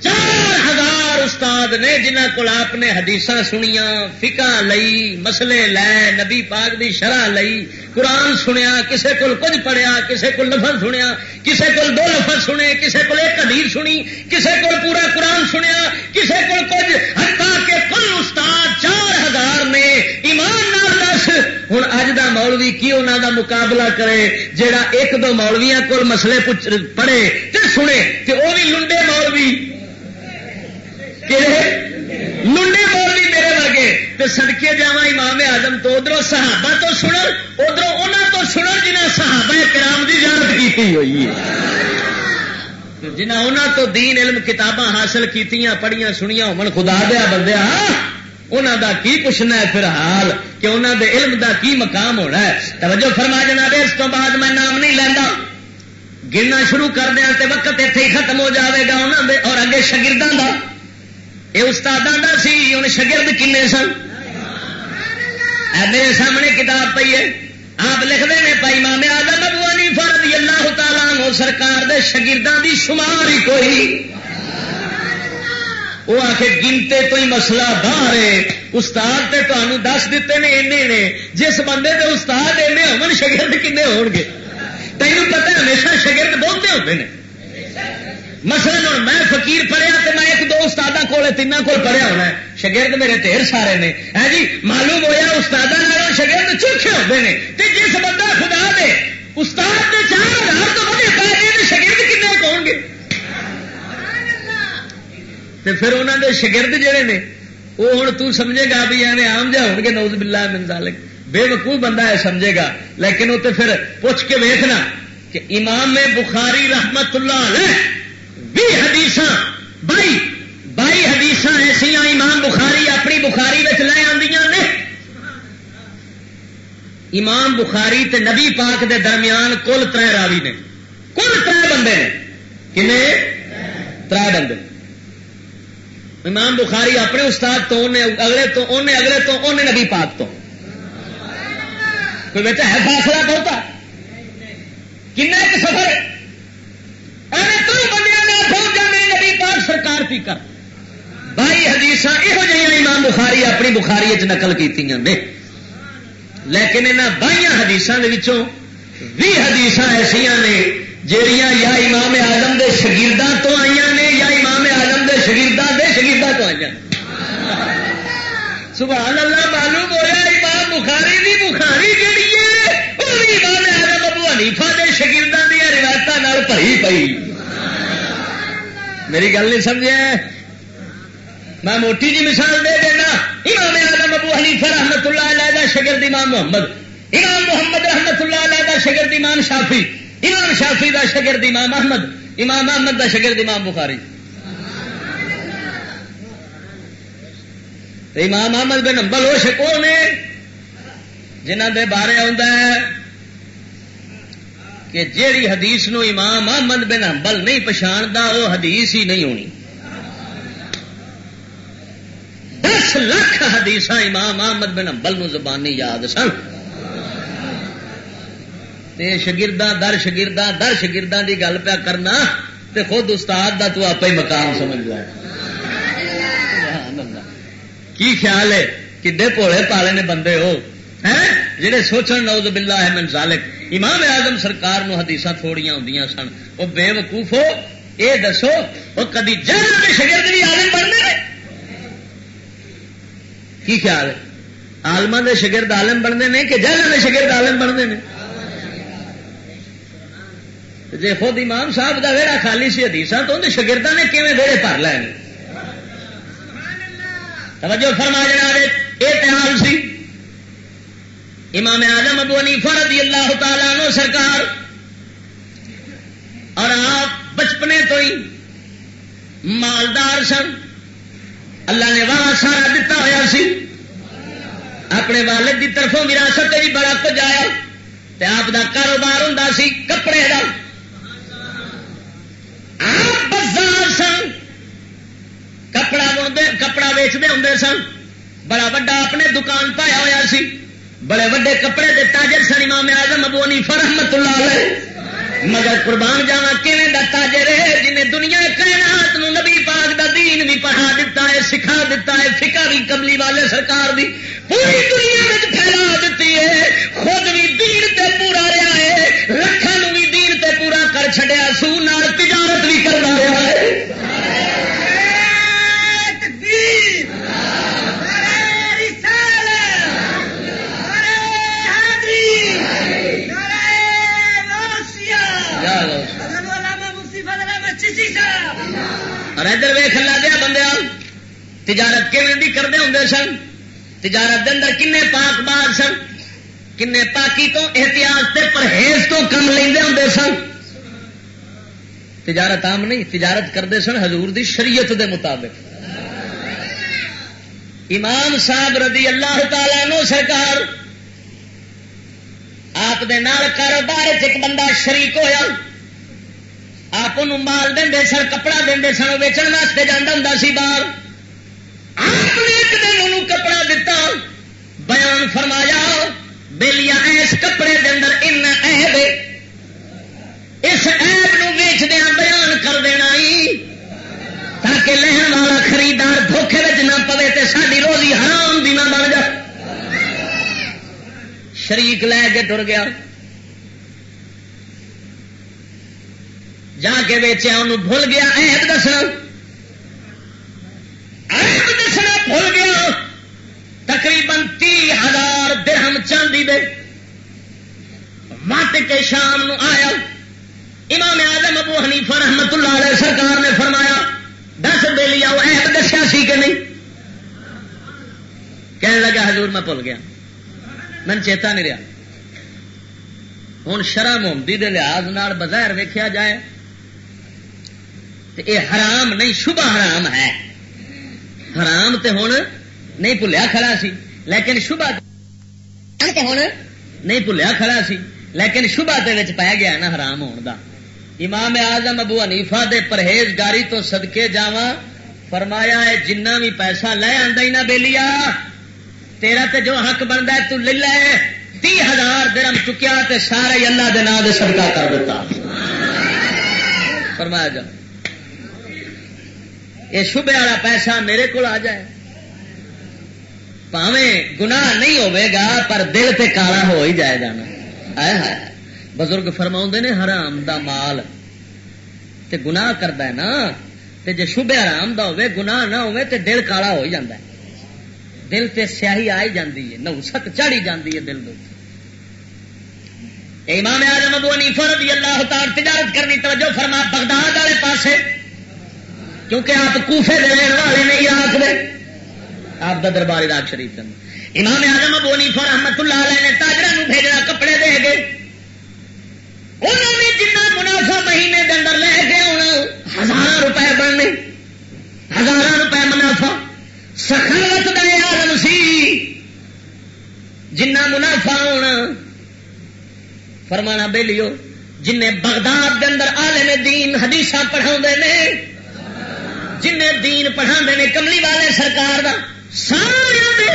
چار ہزار استاد نے جنہ کو آپ نے حدیث سنیا فکا لئی مسلے لے، نبی پاک دی شرح لئی، قرآن سنیا، کسے کو کچھ پڑھیا، کسے کو لفظ سنیا، کسے کو دو لفظ سنے، کسے کو ایک حدیث سنی، کسے کو پورا قرآن سنیا، کسے کو کچھ ہٹا کے کل استاد چار ہزار نے ایمان نال دس ہوں اج دا مولوی کی انہوں دا مقابلہ کرے، جیڑا ایک دو مولویا کو مسئلے پڑھے تے سنے، تے وہ بھی لنڈے مولوی۔ لنڈے مولوی میرے ورگے تو سڑکے جا امام آزم تو ادھر صحابہ تو سنر ادھر انہوں تو سنر جنہیں صحابہ کرام کی جانت کی ہوئی ہے۔ جنہ انہوں تو دین، علم، کتاباں حاصل کی پڑھیاں سنیا ہومن خدا دیا بندیا انہوں دا کی پوچھنا ہے پھر حال؟ کہ انہوں دے علم دا کی مقام ہونا ہے؟ توجہ فرما جناب، اس تو بعد میں نام نہیں لینا۔ گرنا شروع کر دیا تے وقت اتنے ہی ختم ہو جاوے گا انہوں دے اور اگے شگردوں کا یہ استاد کا سی ہوں شگرد کنے سن؟ میرے سامنے کتاب پی ہے۔ آپ لکھتے ہیں پائی مامے آدم ابو علی فرد اللہ تعالیٰ سرکار دے شگردان دی شمار ہی کوئی۔ وہ آ کے گنتے تو ہی مسئلہ باہر ہے۔ استاد تے تمہیں دس دیتے نے، اینے نے۔ جس بندے دے استاد اینے ہون شگرد کنے ہو گے۔ تینوں پتہ ہمیشہ شگرد بہتے ہوتے ہیں مسئلہ ہوں میں فقیر پڑھیا تو میں ایک دو استاد کول تین کول پڑھیا ہونا شگرد میرے ڈھیر سارے نے۔ ہے جی معلوم ہوا استاد شگرد چوکھے ہوتے ہیں جس بندہ خدا دے استاد کے چار ہزار تو بڑے پائے شگرد کنے کون گے؟ پھر انہوں نے شگرد جہے نے وہ ہوں تو سمجھے گا بھی ایویں آم جا ہو گے نوز بلا منظالک بے وقوع بندہ ہے، سمجھے گا۔ لیکن وہ تو پھر پوچھ کے ویکنا کہ امام بخاری رحمت اللہ علیہ بھی حدیث بائی بائی حدیث ایسا امام بخاری اپنی بخاری لے آدی نے۔ امام بخاری تے نبی پاک دے درمیان کل تر راوی نے۔ کل تر بندے نے۔ کنے؟ تر بندے۔ امام بخاری اپنے استاد تو انہیں اگلے تو انہیں اگلے تو انہیں نبی پاک تو۔ کوئی بیٹا ہے فاصلہ بہت کن سفر؟ نبی پاک سرکار کی کر۔ بائی حدیث یہو جہاں امام بخاری اپنی بخاری نقل کی لیکن یہاں بائی حدیث بھی حدیث ایسا نے جہیا یا امام آزم کے شگیرداں تو آئی نے یا امام آزم کے شگیرداں کے شگیرداں تو آئی سبحان اللہ معلوم ہوا امام بخاری کی بخاری جہی ہے، وہ بھی امام آزم ابو حنیفہ کے شگیرداں دیا روایتوں پری پئی۔ میری گل نہیں سمجھے؟ میں موٹی جی مثال دے دینا۔ امام آزم ابو حنیفہ رحمت اللہ علیہ کا شگرد امام محمد۔ امام محمد رحمت اللہ علیہ کا شگرد امام شافی امام شافی کا شگرد امام احمد۔ امام احمد کا شگرد امام بخاری۔ امام احمد بن امبل وہ شکو نے جنہ دے بارے آتا ہے۔ کہ جیڑی حدیث نو امام احمد بن امبل نہیں پچھاڑتا وہ حدیث ہی نہیں ہونی۔ دس لاکھ حدیث امام احمد بن امبل نو زبانی یاد سن۔ تے شگرداں در شگرداں در شگرداں دی گل پیا کرنا تے خود استاد دا تو آپ ہی مقام سمجھ لے کی خیال ہے کڈے پوڑے پالے نے بندے ہو؟ جہے سوچن نوز بلا ہے من ذالک، امام اعظم سرکار نو حدیث تھوڑیاں ہوں سن۔ وہ بے وقوف ہو یہ دسو، وہ کدی جہل کے شگرد بھی عالم بننے کی خیال ہے؟ آلما کے شگرد عالم بنتے ہیں کہ جہل کے شگرد عالم بنتے ہیں جی خود امام صاحب کا ویڑا خالی سی حدیث تو اندر شگردان نے کیون ویڑے بھر لے؟ توجہ فرما جناب یہ حال سی۔ امام اعظم ابو حنیفہ رضی اللہ تعالیٰ نو سرکار، اور آپ بچپنے تو ہی مالدار سن۔ اللہ نے وہاں سارا دتا ہوا سی۔ اپنے والد کی طرفوں وراثت بھی بڑا کچھ آیا۔ آپ دا کاروبار ہوں سی کپڑے کا آپ بازار سن۔ کپڑا کپڑا ویچتے ہوں سن۔ بڑا وا اپنے دکان پایا ہوا سی۔ بڑے وڈے کپڑے دے تاجر سن، امام آزم ابو نی فرحمت اللہ علیہ۔ مگر قربان جانا کھے دا تاجر ہے؟ جنہیں دنیا کائنات نو نبی پاک دا دین بھی پڑھا دیتا ہے، سکھا دیتا ہے فکا بھی کملی والے سرکار دی پوری دنیا میں پھیلا دیتی ہے۔ خود بھی دین تے پورا رہا ہے لکھان بھی دین تے پورا کر چڑیا سو نال تجارت بھی کرتا رہا ہے۔ اور ادھر ویخ لا دیا بندے تجارت کیون کرتے ہوں سن؟ تجارت اندر کنے پاک بار سن؟ کنے پاکی تو احتیاط تے پرہیز تو کم لے ہوں سن؟ تجارت عام نہیں، تجارت کرتے سن حضور دی شریعت دے مطابق۔ امام صاحب رضی اللہ تعالی نو سرکار، آپ دے نال کاروبار ایک بندہ شریک ہویا۔ آپ مال دے سن کپڑا دے سن ویچن واسطے جانا ہوں سی باہر آپ نے ایک دن انہوں کپڑا دتا بیان فرمایا بےلیا اس کپڑے دے اندر ان ایب اس ایب نو ویچ دیا بیان کر دینا تاکہ لہن والا خریدار دھوکھے نہ پوے تے ساری روزی حرام بھی نہ بن جائے شریک لے کے ٹر گیا جا کے ویچیا انہوں بھول گیا ایب دسنا۔ ایب دسنا بھول گیا۔ تقریباً تی ہزار درہم چاندی دے۔ مت کے شام نو آیا۔ امام آدم ابو حنیفہ رحمت اللہ علیہ سرکار نے فرمایا، دس بے لیا وہ ایب دسیا سی کہ نہیں؟ کہنے لگا، حضور میں بھول گیا۔ من چیتا نہیں رہا۔ ہوں شرح محمدی کے لحاظ بظاہر ویکیا جائے یہ حرام نہیں، شبہ حرام ہے۔ حرام تے ہوں نہیں بھولیا کھڑا سی، لیکن شبہ تے ہوں نہیں بھولیا کھڑا سی، لیکن شبہ تے پایا گیا نا حرام ہون دا۔ امام اعظم ابو حنیفہ دے پرہیزگاری تو صدقے جاوا فرمایا ہے، جنہ بھی پیسہ لے آندا ہی نہ بیلیا، تیرا تے جو حق بنتا ہے تو لے لے۔ تی ہزار درم چکیا تے سارے اللہ دے نام دے صدقہ کر دیتا۔ فرمایا جا۔ یہ شبے والا پیسہ میرے کو آ جائے۔ پاوے گنا نہیں ہوے گا، پر دل تے کالا ہو ہی جائے جانا آیا بزرگ فرما نے، حرام دا مال۔ تے گناہ کرتا ہے نا۔ تے جے شبے حرام دا ہوے گناہ نہ ہوے تے دل کالا ہو ہی جاتا ہے۔ دل تے سیاہی آئی جاندی ہے نوست چڑھی جاندی ہے دل دے امام اعظم ابو حنیفہ رضی اللہ تعالی تجارت کرنی توجہ فرما، بغداد والے پاسے کیونکہ آپ کوفے دے رہنے والے نہیں عراق دے آپ کا دربار عراق شریف دن امام اعظم ابو حنیفہ رحمت اللہ علیہ نے تاجروں بھیجنا، کپڑے دے گئے انہوں نے جنہ منافع مہینے کے اندر لے کے آنا ہزار روپے بننے۔ ہزار روپے منافع۔ سخاوت کا عالم سی۔ جنہ منافع ہونا، فرمانا بے لیو جن بغداد کے اندر آلے دین حدیث پڑھا نے جن دین پڑھا نے، کملی والے سرکار دا سارے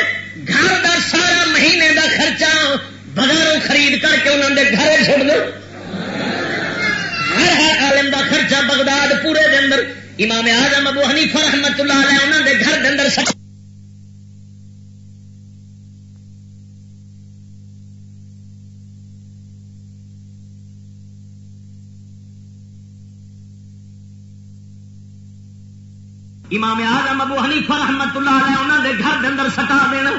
گھر دا، سارا مہینے دا خرچہ بازاروں خرید کر کے انہوں نے گھر چھوڑ دو۔ ہر ہر عالم دا خرچہ بغداد پورے دے اندر، امام اعظم ابو حنیفہ رحمت اللہ علیہ انہوں نے گھر دے اندر سچ امام آدم ابو حنیفہ رحمت اللہ علیہ انہوں نے گھر دے اندر سٹا دینا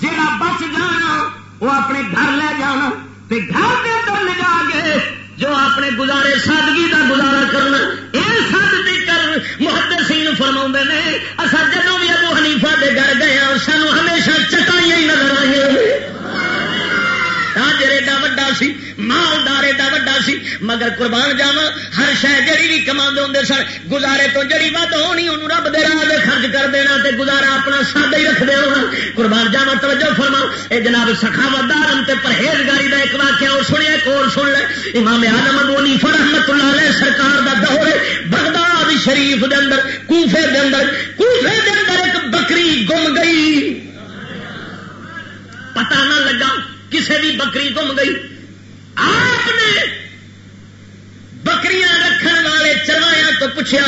جا بچ جانا، وہ اپنے گھر لے جانا، تے گھر کے اندر لے جا کے جو اپنے گزارے سادگی کا گزارا کرنا یہ سادگی کر محدثین فرما نے اصا جدو بھی ابو حنیفہ دے گھر گئے ہاں، سانو ہمیشہ چٹائیاں ہی نظر آئی تاجر ایڈا وڈا سی مالدار ایڈا وڈا سی، مگر قربان جاوا ہر شہ جڑی بھی کما ہوں سن، گزارے تو جڑی ود ہونی انہوں رب دے راہ خرچ کر دینا تے گزارا اپنا سادہ ہی رکھ دینا قربان جاوا توجہ فرما اے جناب سخاوت دار تے پرہیزگاری دا ایک واقعہ اور سنیا، ایک اور سن لے۔ امام آدم ابونی فرحمت اللہ علیہ سرکار دا دور بغداد شریف دے اندر، کوفے دے اندر۔ کوفے دے اندر ایک بکری گم گئی۔ پتہ نہ لگا کسی بھی بکری گم گئی۔ آپ نے بکریاں رکھن والے چلایا تو پوچھا،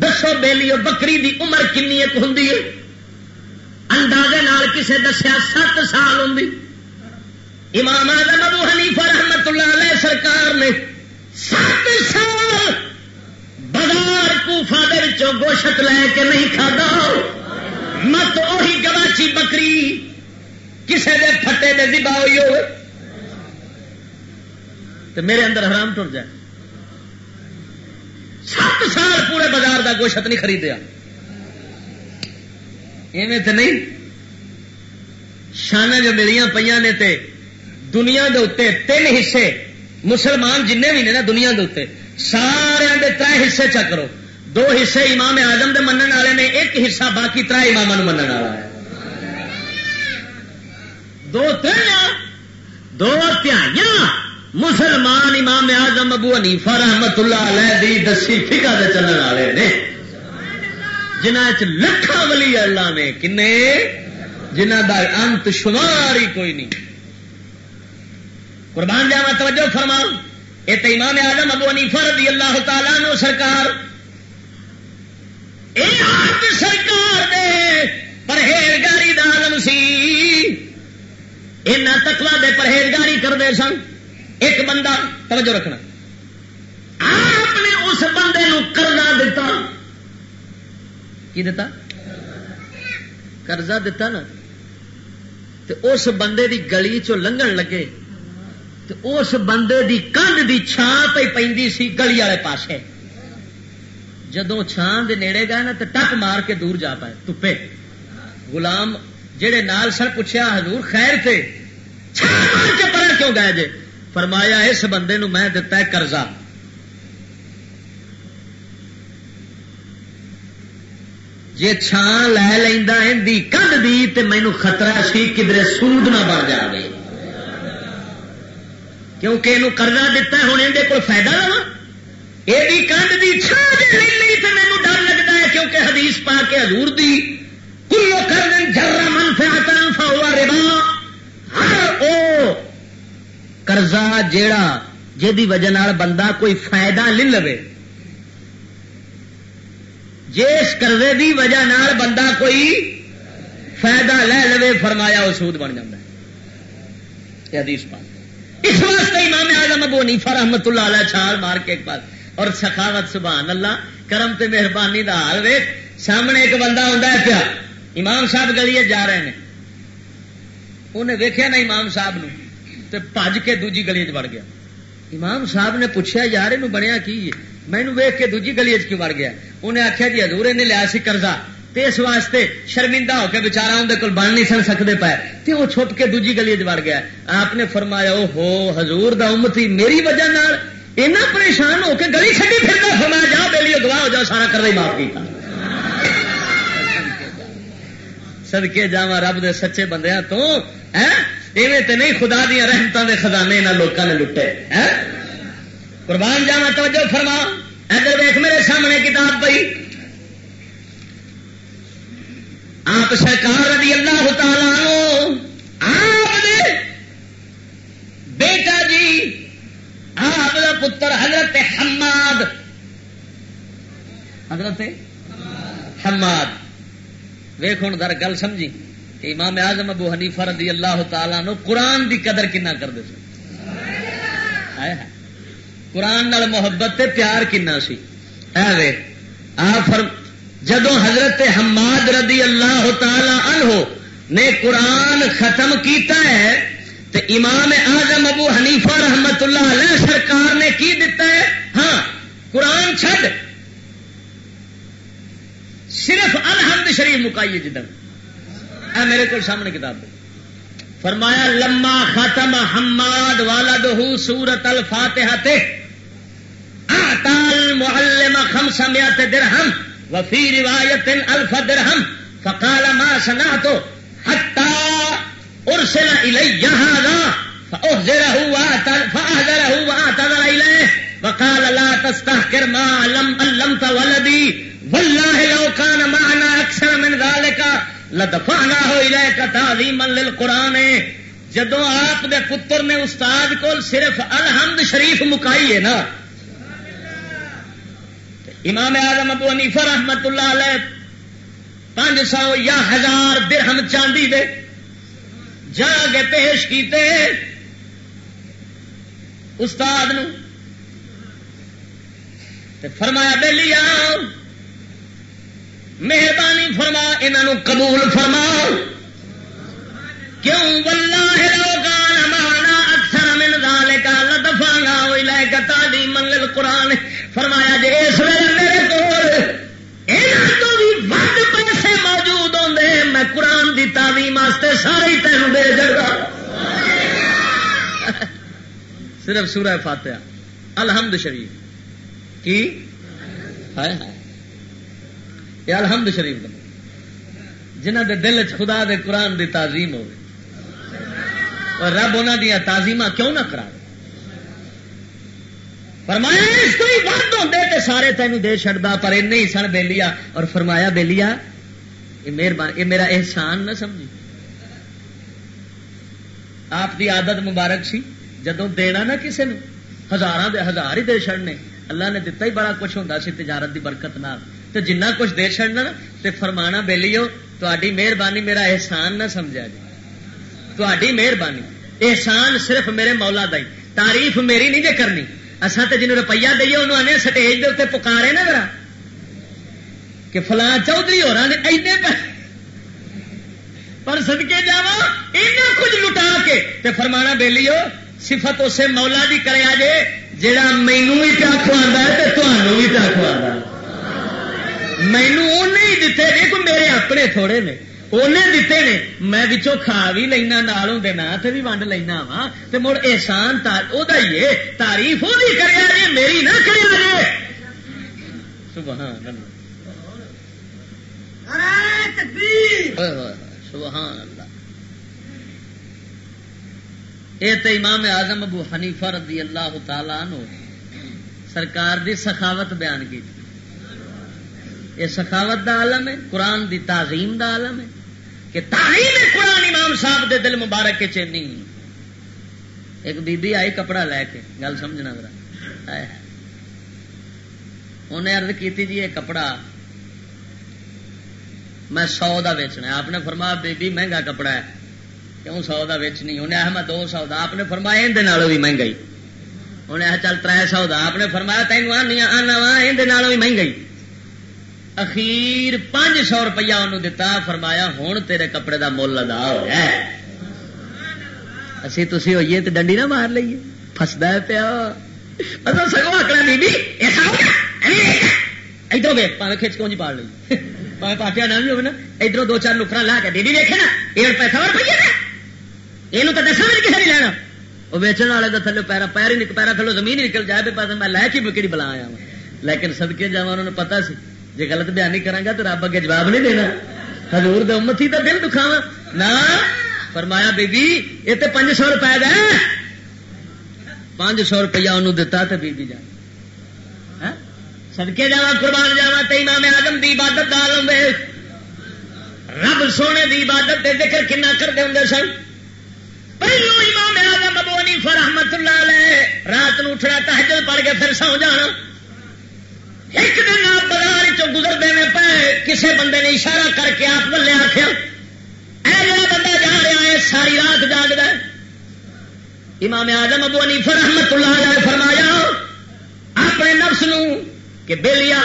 دسو بیلی بکری دی عمر کنی ایک ہوں اندازے کسے دسیا، سات سال ہوں امام آدم ابو حنیفہ رحمت اللہ علیہ سرکار نے سات سال بازار کوفا گوشت لے کے نہیں کھا مت وہی گواچی بکری، کسے دے پھٹے دے دبا ہوئی ہو تو میرے اندر حرام ٹر جائے۔ سات سال پورے بازار کا گوشت نہیں خریدیا۔ ایویں تو نہیں۔ شانہ جو ملیاں پہ نے تے دنیا دے اتنے تین حصے، مسلمان جن بھی نے نا دنیا دے اتنے سارے دے تر حصے چکرو دو حصے امام آزم دے منن والے نے، ایک حصہ باقی تر امام منن والا ہے۔ دو تین دو تہائیاں مسلمان امام آزم ابو حنیفہ رحمت اللہ علیہ دی دسی فکا دے چلن والے نے۔ جنہ لکھا ولی اللہ نے کنے؟ جنہ دا انت شمار ہی کوئی نہیں۔ قربان جاوا توجہ فرما یہ تو امام آدم ابو حنیفہ رضی اللہ تعالیٰ نو سرکار۔ سرکار دے پرہیزگاری دالم سی۔ تکوا دے پرہیزگاری کرتے سن۔ ایک بندہ توجہ رکھنا۔ آپ نے اس بندے نو کرزہ دتا۔ کی دتا؟ قرضہ دتا نا۔ تو اس بندے دی گلی چو لنگن لگے۔ تو اس بندے دی کندھ دی چھان پہ پی سی گلی والے پاسے۔ جدو چھان دے نیڑے گئے نا تو ٹک مار کے دور جا پائے، تپے۔ غلام جہے نال سر پوچھا حضور خیر تھے چھان مار کے پڑھ کیوں گئے جے؟ فرمایا اس بندے نو میں دتا ہے قرضہ۔ جی چھان لے لینا دی کد دی تے مینو خطرہ سی کدھر سود نہ بن جائے کیونکہ یہ قرضہ دتا ہوں اندر کوئی فائدہ لوا یہ کند کی چھان جی لے لی تو مینو ڈر لگتا ہے، کیونکہ حدیث پا کے حضور دی۔ کلو کر جرا من فیا فاوا ربا۔ قرضہ جیڑا جی وجہ بندہ کوئی فائدہ لے لو جس قرضے دی وجہ نال بندہ کوئی فائدہ لے لو فرمایا وہ سود بن جائے حدیث پاک اس واسطے امام اعظم ابو حنیفہ رحمت اللہ علیہ چھال مار کے ایک بات اور سخاوت سبحان اللہ کرم تے مہربانی دا حال وے سامنے ایک بندہ ہوندا ہے پیا امام صاحب گلی جا رہے ہیں انہیں ویکھیا نا امام صاحب نو تے بھج کے دوجی گلی چ وڑ گیا۔ امام صاحب نے پوچھا، یار یہ بنیا کی؟ مینو ویخ کے دوجی گلی کیوں وڑ گیا؟ جی انہیں آخیا جی ہزور نے لیا سی قرضہ، تے اس واسطے شرمندہ ہو کے بچارا اندر کول بن نہیں سن سکتے پائے۔ تے وہ چھٹ کے دوجی گلی وڑ گیا۔ آپ نے فرمایا او ہو حضور دا امتی میری وجہ نال اینا پریشان ہو کے گلی چڈی پھرتا فرمایا جا بے لیے ہو جاؤ سارا کر معاف کیتا۔ سدکے جا رب دے سچے بندیاں تو ایویں تے نہیں، خدا دیا رحمتوں دے خزانے یہاں لوگوں نے لٹے قربان جانا توجہ فرما۔ ادھر ویخ میرے سامنے کتاب پی آپ سرکار رضی اللہ تعالی آپ بیٹا جی آپ کا پتر حضرت حماد۔ حضرت حماد۔ ویخ ہوں در گل سمجھی۔ امام اعظم ابو حنیفہ رضی اللہ تعالیٰ نو قرآن دی قدر کنا کرتے سن؟ قرآن نال محبت تے پیار کنا سی۔ اے فر جدو حضرت حماد رضی اللہ تعالی عنہ نے قرآن ختم کیتا ہے تو امام اعظم ابو حنیفہ رحمت اللہ علیہ سرکار نے کی دیتا ہے؟ ہاں قرآن چھڈ۔ صرف الحمد شریف مکائیے جدھر اے میرے کو سامنے کتاب فرمایا، لما ختم حماد والد سورت الفاتحہ تے۔ اعطال معلم خمس میات درہم وفی روایت الف درہم۔ فقال، ما سنعتو حتی ارسل الی هذا فاحذره فاحذره واعتذر الیه وقال، لا تستحقر ما لم علمت ولدي والله لو كان معنا اكثر من ذلك لدفانا ہو کتا من قرآن جدو آپ دے پتر نے استاد کو صرف الحمد شریف مکائی ہے نا۔ امام اعظم ابو حنیفہ رحمت اللہ علیہ پانچ سو یا ہزار درہم چاندی دے۔ جا کے پیش کیتے۔ استاد نو۔ فرمایا بے لیا مہربانی فرما انہوں قبول فرما۔ کیوں؟ واللہ لو کان مانا اکثر من ذالک لدفعنا الیک تعلیم للقران فرمایا جے، اس ویلے میرے کول انہاں تو بھی ود پیسے موجود ہوندے میں قرآن دی تعلیم واسطے سارے تینوں دے جڑا صرف سورہ فاتحہ، الحمد شریف۔ کی؟ ہائے ہائے۔ یہ الحمد شریف جنہ دے دل چ خدا دے قرآن دی تعظیم ہوگی اور رب انہوں دیا تازیمہ کیوں نہ کرا۔ فرمایا، اس کو ہی بند ہوتے تو سارے تین دے چڑتا پر ان ہی سن بے لیا اور فرمایا بے لیا یہ مہربانی، یہ میرا احسان نہ سمجھی۔ آپ دی عادت مبارک سی جدو دینا نا کسی نے ہزار دے ہزار ہی دے چڑنے اللہ نے دتا ہی بڑا کچھ ہوں سی، تجارت دی برکت نال۔ تو جنہ کچھ دے چڑنا تے فرمانا بے لیو تاری مہربانی میرا احسان نہ سمجھا جی۔ تاری مہربانی۔ احسان صرف میرے مولا دائی تعریف میری نہیں جے کرنی۔ اصا تو جنوب روپیہ دئیے، انہوں آنے سٹیج دے پکارے نا ذرا۔ کہ فلاں چودھری ہو رہا نے اینے پہ پر سدکے جا کچھ لٹا کے۔ تے فرمانا بےلی ہو صفت اسے مولا دی کرے آجے جڑا مینو بھی پیا کھوا ہے تو تمہوں بھی پیا کھوا مینو نہیں دیتے جی کوئی میرے اپنے تھوڑے نے انہیں دیتے نے میں بچوں کھا بھی لینا نالوں دینا تے بھی ونڈ لینا وا تے مڑ احسان وہ تعریف وہ کرے جی میری نہ کرے سبحان سبحان اللہ یہ تو امام اعظم ابو حنیفہ رضی اللہ تعالی نو سرکار دی سخاوت بیان کی یہ سخاوت دا عالم ہے، قرآن دی تعظیم دا عالم ہے۔ کہ تعلیم قرآن امام صاحب دے دل مبارک کے نہیں۔ ایک بی بی آئی کپڑا لے کے، گل سمجھنا ذرا۔ انہیں ارد کی جی یہ کپڑا میں سو کا ویچنا آپ نے فرمایا بی بی مہنگا کپڑا ہے۔ کیوں سو کا ویچنی؟ انہیں آیا میں دو سو کا آپ نے فرمایا اندر بھی مہنگائی۔ انہیں چل تر سو کا آپ نے فرمایا، تینوں آنا وا اندر بھی مہنگائی۔ اخیر پانچ سو روپیہ انہوں دتا فرمایا ہوں تیرے کپڑے دا مل ادا ہوا اسی تھی ہوئیے تو ڈنڈی نہ مار لیے فسدا پیا۔ سگو آکڑا بی ادھر وے پاوے کھچ کونج پاڑ لی پاوے پاٹیا نہ بھی ہونا ادھر دو چار نکرا لا کے دیدی دیکھے نا، یہ پیسہ اور روپیے یہ تو دسا بھی کسی نہیں لینا۔ وہ ویچن والے کا تھلو پیرا پیر ہی پیرا تھلو زمین نکل جائے پاس میں لے کے بکڑی بلا آیا ہاں۔ لیکن سدکے جا انہوں نے پتا سی۔ جی غلط بیانی کرا تو رب اگے جواب نہیں دینا۔ ہزور دمت ہی تو دل دکھاوا نہ فرمایا بی بی یہ تو پانچ سو روپئے دا پانچ سو روپیہ انہوں دتا تو بی بی جا۔ ہاں؟ سدکے جا قربان جاوا تو امام آدم دی عبادت دال ہوں رب سونے دی عبادت دے ذکر کنا کرتے ہوں سن۔ پہلو امام آدم ابو حنیفہ رحمت اللہ علیہ رات نو اٹھنا تحجد پڑھ کے پھر سو جانا۔ ایک دن آپ بازار چ گزرتے میں پے کسی بندے نے اشارہ کر کے آپ بلے آخیا اے جا بندہ جا رہا ہے، ساری رات جاگتا ہے۔ امام آدم ابو انی فرحمت اللہ علیہ فرمایا، اپنے نفس نو کہ بے لیا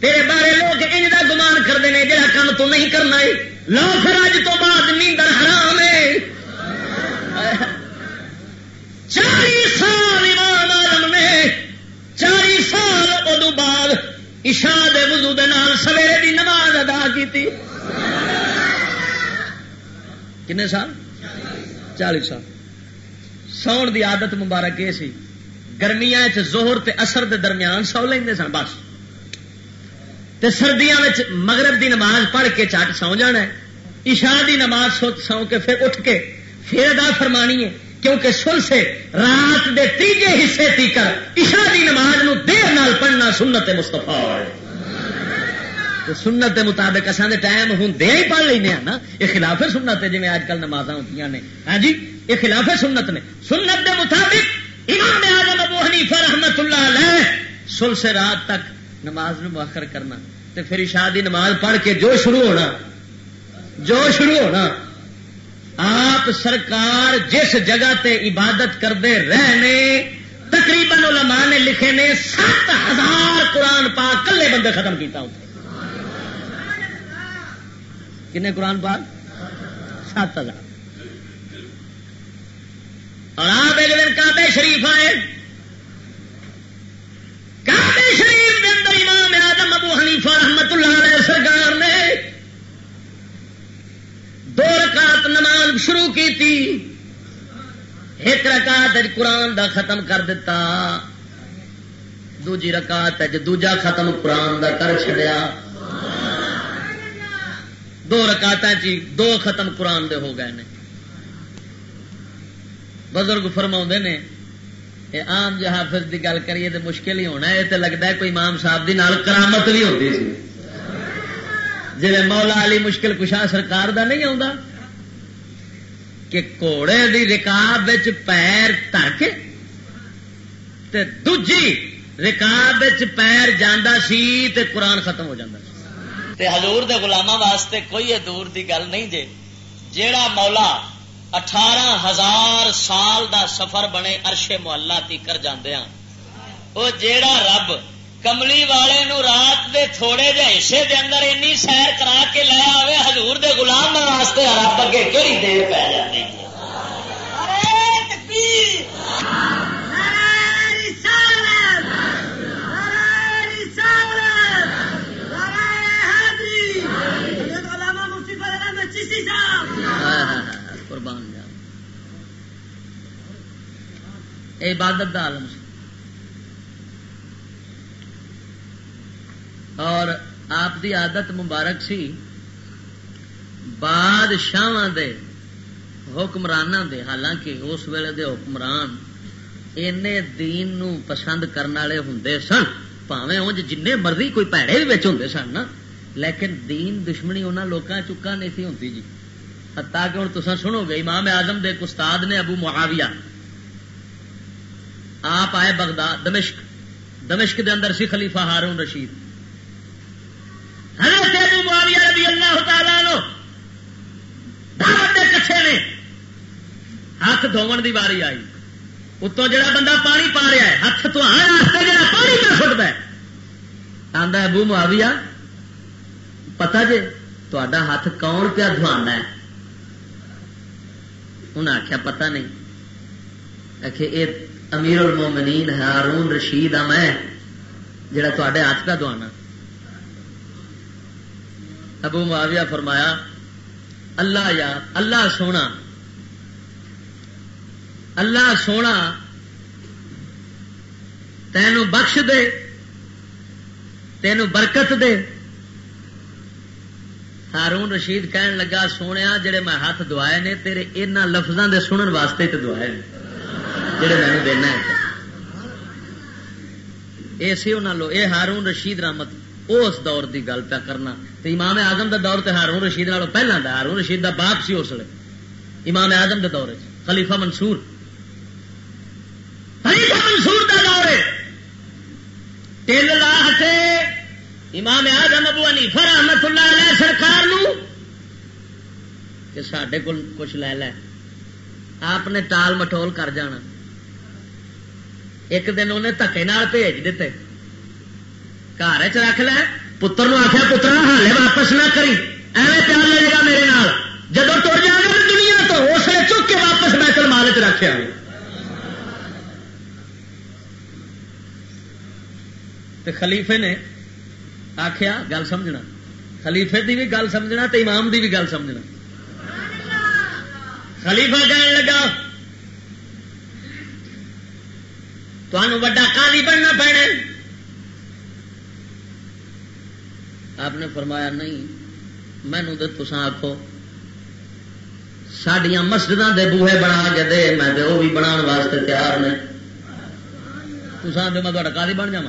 تیرے بارے لوگ انج کا گمان کرتے ہیں جہاں کام تو نہیں کرنا ہے۔ لو پھر اج تو بعد نیندر حرام ہے۔ چالیس سال امام آدم نے چالی بعد عشاء دے وضو دے نال سویرے دی نماز ادا کی کنے سال؟ چالی سال۔ ساؤن دی عادت مبارک یہ سی گرمیا زہر تے اثر دے درمیان سو لیں سن، بس۔ تے سردیاں مغرب دی نماز پڑھ کے چٹ سو جانا ہے۔ عشاء دی نماز سو کے پھر اٹھ کے، پھر ادا فرمانی ہے۔ کیونکہ سل سے رات دے تیجے حصے تیکر عشاء دی نماز نو دیر نال پڑھنا سنت مستفا سنت دے مطابق اصل ٹائم ہوں دے ہی پڑھ لینا ہاں نا۔ یہ خلاف سنت ہے جی اج کل نماز ہوتی نے۔ ہاں جی یہ خلاف سنت نے۔ سنت دے مطابق امام اعظم ابو حنیفہ رحمت اللہ علیہ سل سے رات تک نماز نو مؤخر کرنا۔ تے پھر عشاء دی نماز پڑھ کے جو شروع ہونا، جو شروع ہونا آپ سرکار جس جگہ تے عبادت کرتے رہنے، تقریباً علماء نے لکھے نے، سات ہزار قرآن پاک کلے بندے ختم کیتا ہوتا کنے قرآن پاک؟ سات ہزار۔ اور آپ ایک دن کعبے شریف آئے۔ کعبے شریف کے اندر امام آدم ابو حنیفہ رحمت اللہ علیہ سرکار نے دو رکعت نماز شروع کی تھی ایک رکعت قرآن دا ختم کر دیتا دوجی رکعت دوجا ختم قرآن دا کر چڑیا دو رکعت چی دو ختم قرآن دے ہو گئے نے۔ بزرگ فرما نے یہ آم جہاں کی گل کریے تو مشکل ہی ہونا یہ تو لگتا ہے کوئی امام صاحب دی نال کرامت بھی ہوتی سی۔ جی مولا علی مشکل کشا سرکار دا نہیں آتا کہ گھوڑے کی رکاب پیر تر کے دجی رکاب پیر جانا سی تے قرآن ختم ہو جاتا تے حضور دے غلامہ واسطے کوئی دور دی گل نہیں جے۔ جیڑا مولا اٹھارہ ہزار سال دا سفر بنے ارشے محلہ تی کر جاندے ہاں، وہ جیڑا رب کملی والے نو رات دے تھوڑے جہ حصے دے اندر اینی سیر کرا کے لے آوے، حضور دے غلام واسطے رب اگے کہڑی دیر پی جاتی ہاں، ہاں، ہاں، قربان جا عبادت دا عالم سی اور آپ دی عادت مبارک سی بادشاہ دے حکمران دے، حالانکہ اس ویلے دے حکمران اینے دین نو پسند کرنے والے ہوں سن پاوے انج جن مرضی کوئی پیڑے بھی ہوں سن نا۔ لیکن دین دشمنی انہوں لوگوں چکا نہیں تھی ہوتی جی۔ حتا کہ ہوں تصا سنو گے، امام اعظم دے استاد نے ابو معاویہ۔ آپ آئے بغداد، دمشق۔ دمشق دے اندر سی خلیفہ ہارون رشید۔ حضرت ابو معاویہ رضی اللہ تعالی نو دعوت دے کچھے نے ہاتھ دھون دی باری آئی۔ اتو جڑا بندہ پانی پا رہا ہے، ہاتھ تو راستے جڑا پانی پہ سٹتا ہے۔ آدھا ابو معاویہ پتا جی تا ہاتھ کون پیا دھوانا ہے؟ انہیں آخیا پتا نہیں۔ آخ یہ امیر المومنین ہارون رشید آ میں، جڑا تے ہاتھ پہ دوانا ابو معاویہ فرمایا، اللہ یا اللہ سونا۔ اللہ سونا تینوں بخش دے تینوں برکت دے۔ ہارون رشید کہن لگا، سونے، جڑے میں ہاتھ دعائے نے، تیرے ان لفظوں دے سنن واسطے تو دعائے جڑے میں دینا ہے۔ یہ سی لو یہ ہارون رشید رحمت۔ اس دور دی گل پیا کرنا۔ تو امام اعظم دا دور تے ہارون رشید نالوں پہلا دا، ہارون رشید دا باپ سی اس لیے امام اعظم دے دور خلیفہ منصور۔ خلیفہ منصور دا دور تیل لا ہٹے امام اعظم ابو حنیفہ رحمت اللہ علیہ سرکار نو کہ سڈے کو کچھ لے لے۔ آپ نے ٹال مٹول کر جانا۔ ایک دن انہیں دکے بھیج دیتے۔ گھر چ رکھ لے پتر آخیا پترا ہالے واپس نہ کری ایویں پیار لگے گا میرے نال جب تر جائے گا دنیا تو اس لیے چک کے واپس بیتل مال چ رکھا خلیفے نے آخیا گل سمجھنا خلیفے دی بھی گل سمجھنا تو امام دی بھی گل سمجھنا خلیفہ کہنے لگا تمہوں وا کالی بننا پڑنا آپ نے فرمایا نہیں مینو تو تسا آخو سڈیا مسجد دے بوہے بنا کے دے، میں وہ بھی بنا واسطے تیار نے۔ تسا میں تا کالی بن جا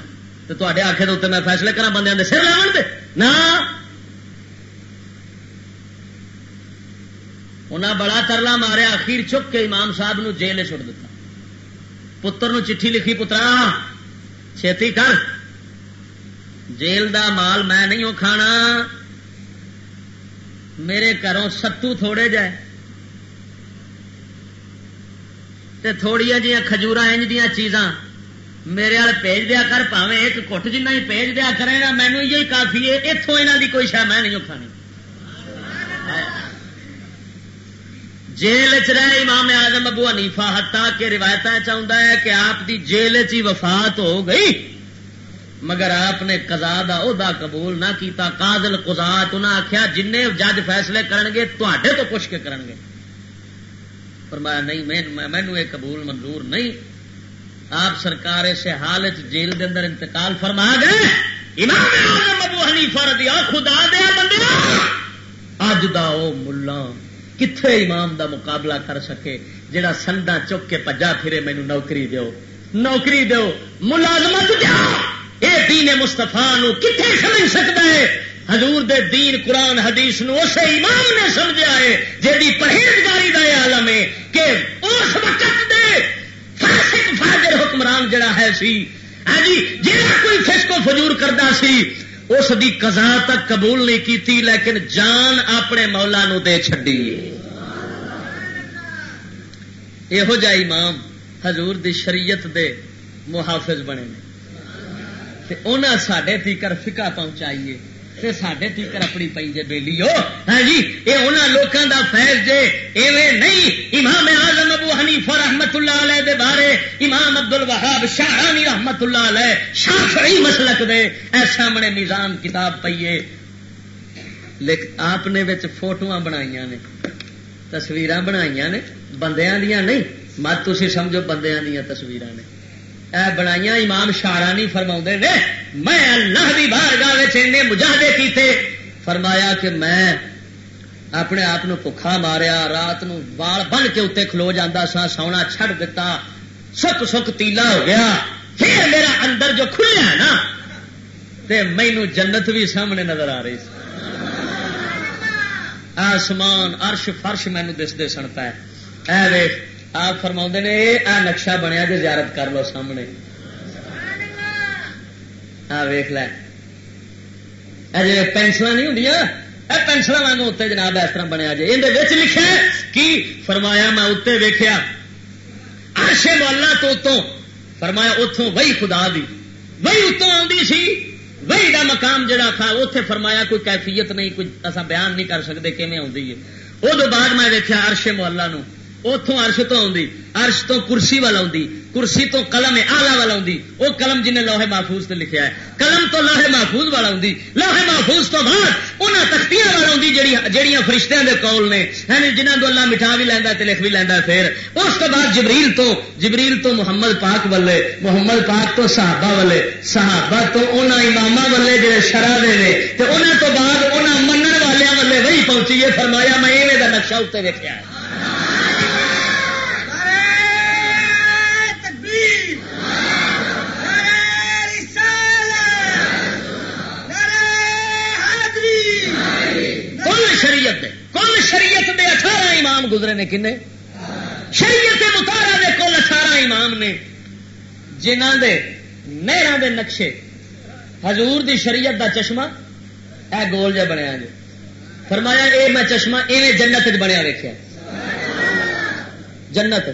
تو تے آخے تو میں فیصلے کرا بندے دے سر لاؤ دے نہ۔ انہیں بڑا ترلا ماریا آخر چک کے امام صاحب نو جیل چھٹ دیتا پتر نو چٹھی لکھی، پترا، چھتی کر۔ جیل دا مال میں نہیں ہو کھانا۔ میرے گھروں ستو تھوڑے جائے تے تھوڑی جی کھجور انج دیا چیزاں میرے وال بھیج دیا کر پاوے ایک کٹ جنہ ہی بھیج دیا کرے گا مینو یہ کافی ہے اتوں یہاں کی کوئی شا میں نہیں کھانی۔ جیل چ رہے امام آزم ابو حنیفہ ہتا کہ روایت چاہتا ہے کہ آپ دی جیل چ وفات ہو گئی۔ مگر آپ نے کزا دا عہدہ قبول نہ کیتا قاضل قزات انہیں آخیا جن جج فیصلے کرن گے تے تو پوچھ کے کرن گے فرمایا، نہیں، میں مینو یہ قبول منظور نہیں۔ آپ سرکار اس حال جیل دے اندر انتقال فرما گئے۔ امام اعظم ابو حنیفہ رضی اللہ خدا دیا بندے۔ اج دا او ملا کتنے امام دا مقابلہ کر سکے؟ جڑا سندا چک کے پجا پھرے مینو نوکری دیو۔ نوکری دو ملازمت دیا اے دین مستفا کتنے سمجھ سکتا ہے؟ حضور دے دین قرآن حدیث نو اسے امام نے سمجھا ہے جی پرہیزگاری کا عالم ہے کہ اس وقت دے فاسق فاجر حکمران جڑا ہے سی۔ ہاں جی جہاں کوئی فسکو فجور کرتا سی، اس دی قضا تک قبول نہیں کیتی، لیکن جان اپنے مولا نو دے چڈی یہو جا امام حضور دی شریعت دے محافظ بنے نے۔ انہیں سڈے تیکر فکا پہنچائیے سڈے تیکر اپنی پی جے بےلی ہو۔ ہاں جی یہ انہوں لوگوں کا فیض جے ایویں نہیں۔ امام آزم ابو حنیفہ رحمت اللہ علیہ دے بارے، امام ابدل وہاب شاہانی رحمت اللہ علیہ شافعی مسلک دے اے سامنے نظام کتاب پیے لیکن آپ نے فوٹو بنائی نے تصویر بنائی نے، بندیاں دیا نہیں۔ مت تھی سمجھو بندیاں دیا تصویر نے۔ بنایا امام شارانی فرما نے، میں اللہ کی باہر گاہ مجاہدے کیتے، فرمایا کہ میں اپنے آپ بکھا ماریا، رات نو بال بن کے اتنے کھلو جانا سا سونا چھڑ دیتا سک سک تیلا ہو گیا، پھر میرا اندر جو کھلیا نا مینو جنت بھی سامنے نظر آ رہی سی۔ آسمان ارش فرش مینو دستے سنتا ہے اے آپ فرما نے، آ نقشہ بنیا جی زیارت کر لو سامنے. آ ویخ جی پینسل نہیں ہوں پینسل واگ اتنے جناب اس طرح بنیا جی یہ لکھا کی فرمایا میں اتنے ویخیا آشے والا تو اتوں. فرمایا اتوں وہی خدا دی. وہی اتوں آدھی سی. وہی کا مقام جڑا تھا اتنے فرمایا کوئی کیفیت نہیں، کوئی ایسا بیان نہیں کر سکتے کھے آئی ہے. وہ بعد میں دیکھا ارشے محلہ نو اتوں ارش تو آدھی ارش تو کرسی والا آدھی کرسی تو قلم آلہ والا آدھی وہ قلم جنہیں لوہے محفوظ سے لکھا ہے۔ قلم تو لوہے محفوظ والا آدھی لوہے محفوظ تو بعد انہوں تختیاں والا آدھی جہیا فرشتوں کے کول نے۔ یعنی جنہوں کو اللہ مٹھا بھی لینا لکھ بھی لینا پھر۔ اس کے بعد جبریل تو جبریل تو محمد پاک والے، محمد پاک تو صحابہ والے۔ صحابہ تو انہوں امام والے جڑے شرح دے انہوں تو بعد انہوں من والوں والے وہی پہنچی ہے۔ فرمایا میں یہ نقشہ اتنے دیکھا ہے۔ شریعت دے اٹھارہ امام گزرے نے کنے؟ شریعت متارا دے کل اٹھارہ امام نے۔ جنہ دے نہروں دے نقشے۔ حضور دی شریعت دا چشمہ اے گول جہ بنیا جی فرمایا، اے میں چشمہ ایویں جنت بنیا ویکیا جنت،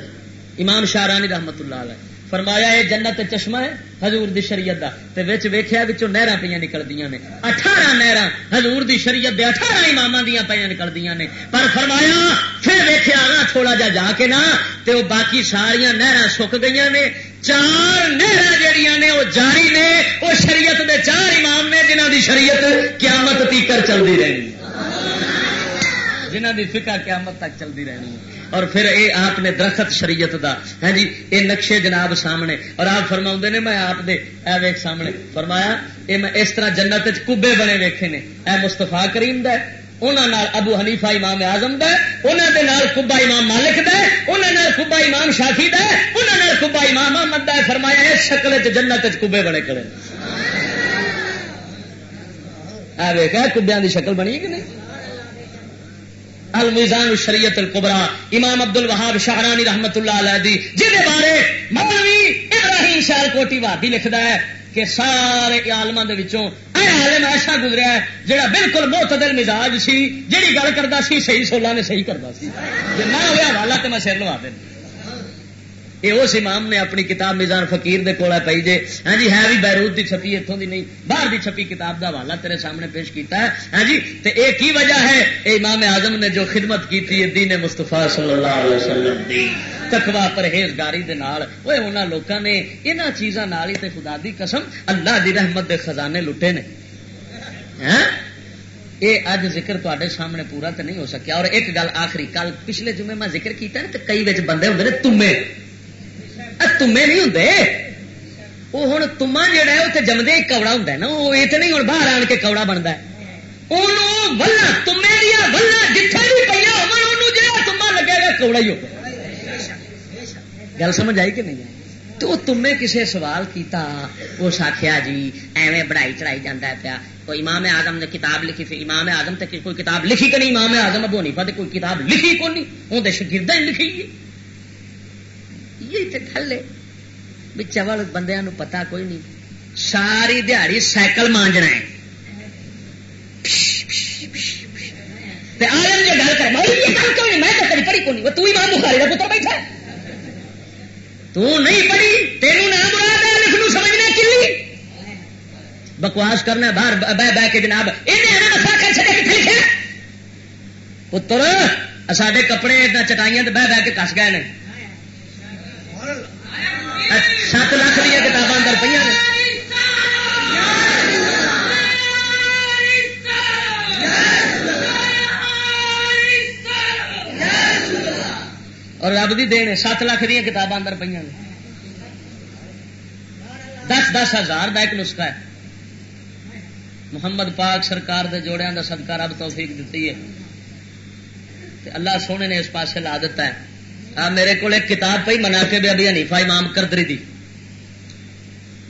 امام شاہرانی رحمت اللہ علیہ۔ فرمایا یہ جنت چشمہ ہے، حضور دی شریعت دا۔ تے وچ ویکھیا وچوں نہراں پہ نکلدیاں نے۔ 18 نہراں، حضور دی شریعت دے 18 اماماں دیاں پہ نکلدیاں نے۔ پر فرمایا، پھر ویکھیا نا تھوڑا جا جا کے نا، تے او باقی ساریاں نہراں سک گئیاں نے۔ چار نہراں جڑیاں نے، او جاری نے، او شریعت دے چار امام نے جنہاں دی شریعت قیامت تیکر چلدی رہنی۔ جنہاں دی فقہ قیامت تک چلدی رہنی۔ ہے اور پھر اے آپ نے درخت شریعت دا۔ ہے ہاں جی اے نقشے جناب سامنے۔ اور آپ فرما نے، میں آپ دے، اے ویک سامنے۔ فرمایا، اے میں اس طرح جنت کبے بنے ویکھے نے۔ اے مستفا کریم د ابو حنیفہ امام اعظم دال کبا امام مالک دال کبا امام شافی دال کبا امام احمد دا فرمایا، اس شکل جنت کبے بنے کرے ویک کبیا کی شکل بنی کہ نہیں؟ المیزان شریعت القبرا امام عبد الوہاب شاہرانی رحمت اللہ علیہ دی جہد بارے مولوی ابراہیم شال کوٹی وادی لکھتا ہے کہ سارے آلما عالم ایسا گزرا ہے جہاں بالکل معتدل مزاج سی جہی گل کرتا سی، صحیح سولہ نے صحیح کرتا سی۔ جی نہ ہوا حوالا تو میں سر لوا دینا۔ یہ اس امام نے اپنی کتاب میزان فقیر دے کول پی جے۔ ہاں جی ہے بھی بیروت دی چھپی اتوں دی نہیں، باہر دی چھپی کتاب دا حوالہ تیرے سامنے پیش کیتا ہے۔ ہاں جی تے اے کی وجہ ہے؟ اے امام اعظم نے جو خدمت کی تھی دین مصطفیٰ صلی اللہ علیہ وسلم دی۔ تقوا پرہیزگاری دے نال۔ اوے انہاں لوکاں نے انہاں چیزاں نال ہی تے خدا دی قسم اللہ دی رحمت دے خزانے لٹے نے۔ ہاں؟ یہ اج ذکر تے سامنے پورا تو نہیں ہو سکیا۔ اور ایک گل آخری، کل پچھلے جمعے میں ذکر کیتا نا تو کئی بندے ہوں تمے۔ تمے نہیں ہوں وہ ہوں تما جا اتنے جمدے ہی کوڑا ہوں نا وہ یہ تو نہیں ہوں باہر آن کے کوڑا بنتا ہے ولہ تمے دیا ولہ جتنے بھی پہ ہو جا تما لگے گا کوڑا ہی ہوگا گل سمجھ آئی کہ نہیں آئی تو تمے کسے سوال کیتا اس آخیا جی ایویں بڑھائی چڑھائی جانا پیا کوئی امام اعظم نے کتاب لکھی پھر امام اعظم تک کوئی کتاب لکھی کہ نہیں امام اعظم ابو نہیں کوئی کتاب لکھی کو نہیں اندر شگردہ ہی لکھی تھلے بھی چول بندیا پتا کوئی نہیں۔ ساری دیہڑی سائیکل مانجنا جی ہے۔ بکواس کرنا باہر بہ بہ کے جناب پتر سڈے کپڑے چٹائیاں بہ بہ کے کس گئے سات لاکھ دیا کتاباں اندر پہ اور رب بھی دین سات لاکھ دیا کتاباں اندر پہ دس دس ہزار کا ایک نسخہ ہے۔ محمد پاک سرکار دے جوڑیاں دا صدقہ رب توفیق دیتی ہے۔ اللہ سونے نے اس پاسے لا دیتا ہے۔ میرے کو ایک کتاب پی منا کے بھی ابھی حنیفا امام کردری دی۔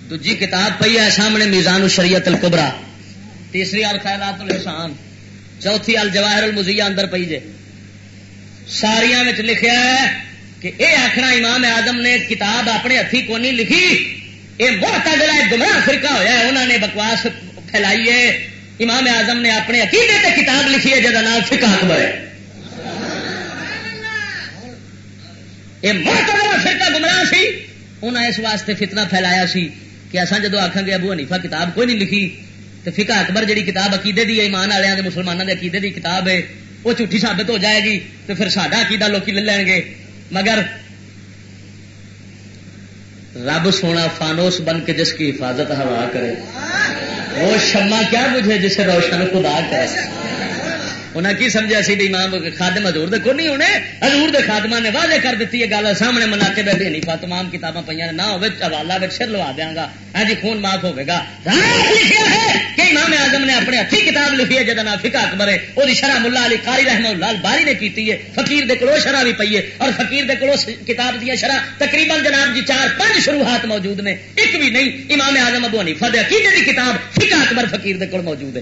دوجی کتاب پی ہے سامنے میزان الشریعت القبرا تیسری الخیرات الحسان چوتھی الجواہر المزیہ اندر پی جے۔ ساریا لکھا ہے کہ اے آخنا امام آدم نے کتاب اپنے ہاتھی کو نہیں لکھی یہ بہت جڑا گمراہ فرقہ ہوا ہے انہوں نے بکواس پھیلائی ہے۔ امام آدم نے اپنے عقیدے تے کتاب لکھی ہے، جہاں نام فکا اکبر ہے۔ یہ محترمہ فرقہ گمراہ سی انہیں اس واسطے فتنہ پھیلایا سی کہ اصا جدو آخان گے ابو حنیفا کتاب کوئی نہیں لکھی تو فکا اکبر جی کتاب عقیدے دی ایمان والے مسلمانوں کے عقیدے دی کتاب ہے، وہ جھوٹھی ثابت ہو جائے گی تو پھر ساڈا عقیدہ لوکی لے لین گے۔ مگر رب سونا فانوس بن کے جس کی حفاظت ہوا کرے، وہ شما کیا بجھے جسے روشن خدا کرے انہیں کی سمجھا سی بھی امام خادم حضور دے کو نہیں ہونے؟ حضور دے خادمہ نے واضح کر دیتی ہے گل سامنے منا کے بیٹھے نہیں پا تمام کتاباں پہ نہ ہو حوالہ سر لوا دیا گا۔ ہاں جی خون معاف ہوگا لکھا ہے کہ امام اعظم نے اپنے ہاتھی کتاب لکھی ہے، جہاں نام فکا اکبر ہے، وہ شرح ملا علی قاری رحم لال باری نے کی ہے۔ فقیر دے کلو شرح بھی پی ہے اور فقیر دے کلو کتاب دیا شرح تقریباً جناب جی چار پانچ شروعات موجود نے۔ ایک بھی نہیں، امام اعظم ابو حنیفہ دے عقیدے کی کتاب فکا اکبر فقیر دے کول موجود ہے۔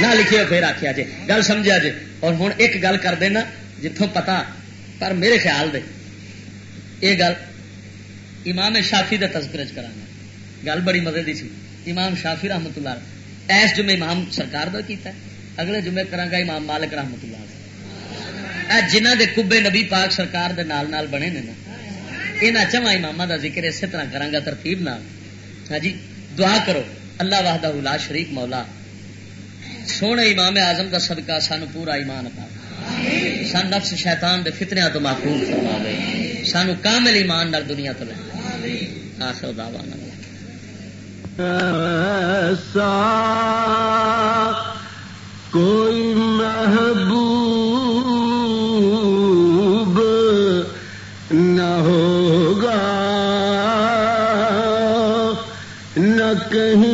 نہ لکھے پھر آخیا جی گل سمجھا جی اور ہوں ایک گل کر دینا جتوں پتا، پر میرے خیال دے یہ گل امام شافی کا تذکر کرا گل بڑی مزے کی سی۔ امام شافی رحمت اللہ ایس جمعے امام سرکار کا کیتا ہے۔ اگلے جمعے کرا امام مالک رحمت اللہ جنہ دے کبے نبی پاک سرکار دے نال نال بنے نے نا یہاں چواں امام کا ذکر اسی طرح کرا ترتیب نال۔ ہاں جی دعا کرو۔ اللہ واہدہ لا شریک مولا۔ سونے امام اعظم کا صدقہ سان پورا ایمان پا سن نفس شیطان دے فتنیا تو محفوظ فرما دے۔ سانو کامل ایمان نال دنیا تو لے۔ آخر دعوانا۔ ایسا کوئی محبوب نہ ہوگا، نہ کہیں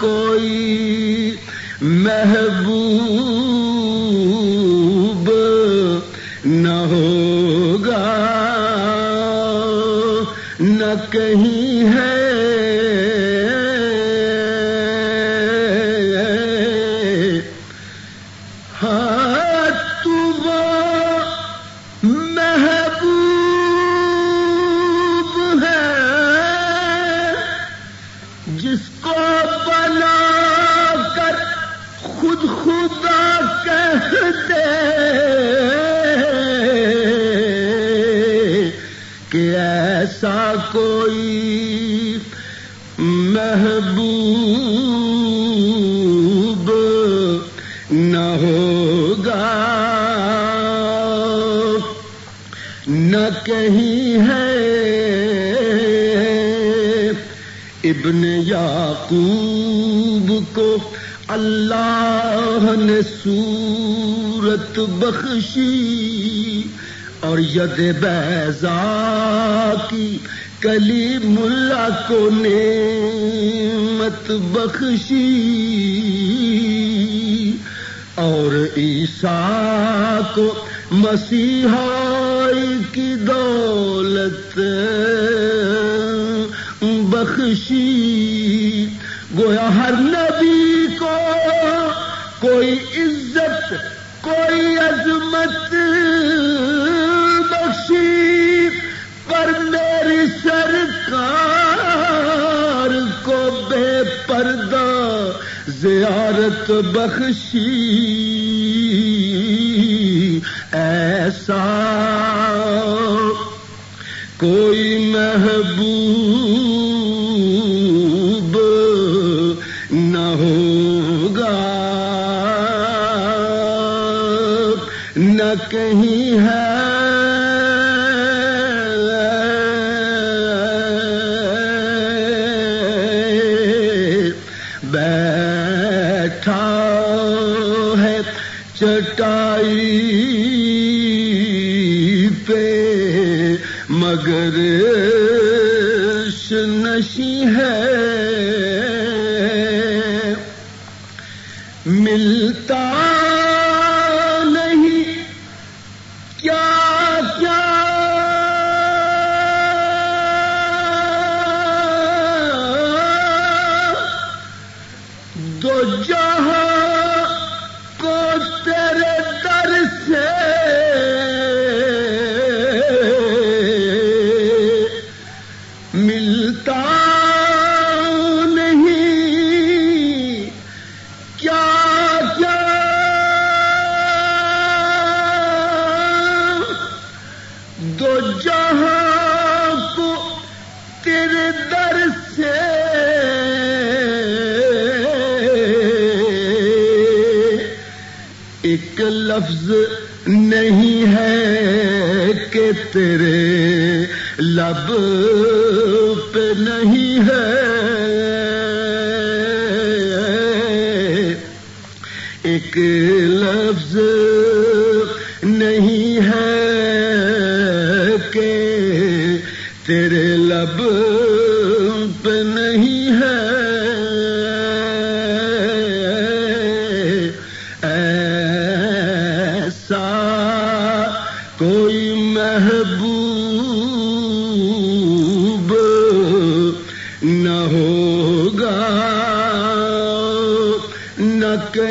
کوئی محبوب نہ ہوگا نہ کہیں ہے کوئی محبوب نہ ہوگا، نہ کہیں ہے ابن یعقوب کو اللہ نے صورت بخشی اور ید بیزا کی کلی ملا کو نعمت بخشی اور عیسا کو مسیحائی کی دولت بخشی۔ گویا ہر نبی کو کوئی عزت، کوئی عظمت زیارت بخشی ایسا کوئی محبوب نہ ہوگا نہ کہیں بیٹھا ہے چٹائی پہ مگر نشی ہے۔ ملتا لفظ نہیں ہے کہ تیرے لب پہ نہیں ہے۔ ایک تو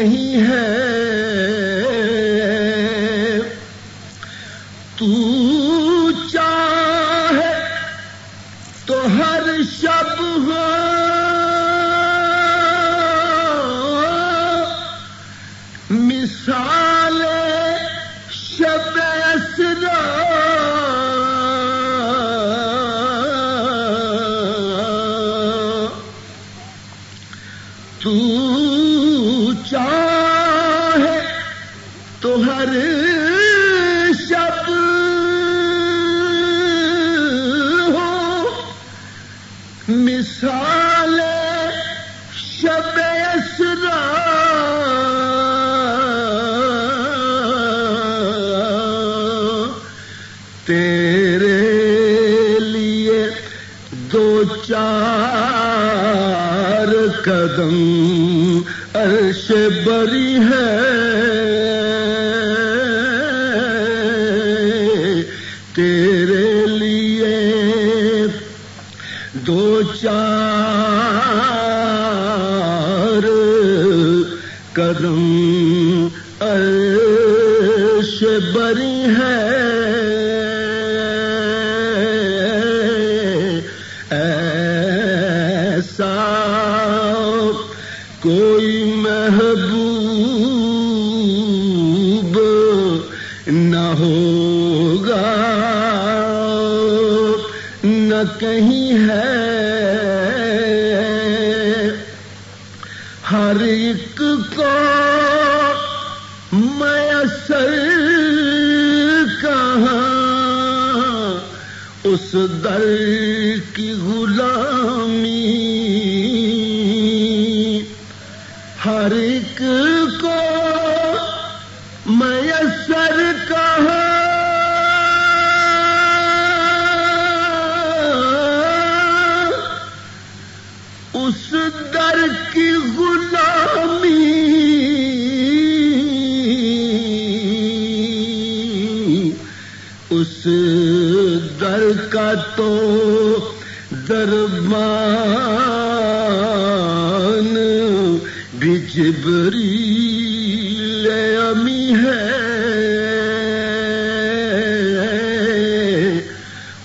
قدم عرش بری ہے۔ تیرے لیے دو چار کہیں ہے۔ ہر ایک کو میسر کہاں اس در کی غلام تو درمان بجبری امی ہے۔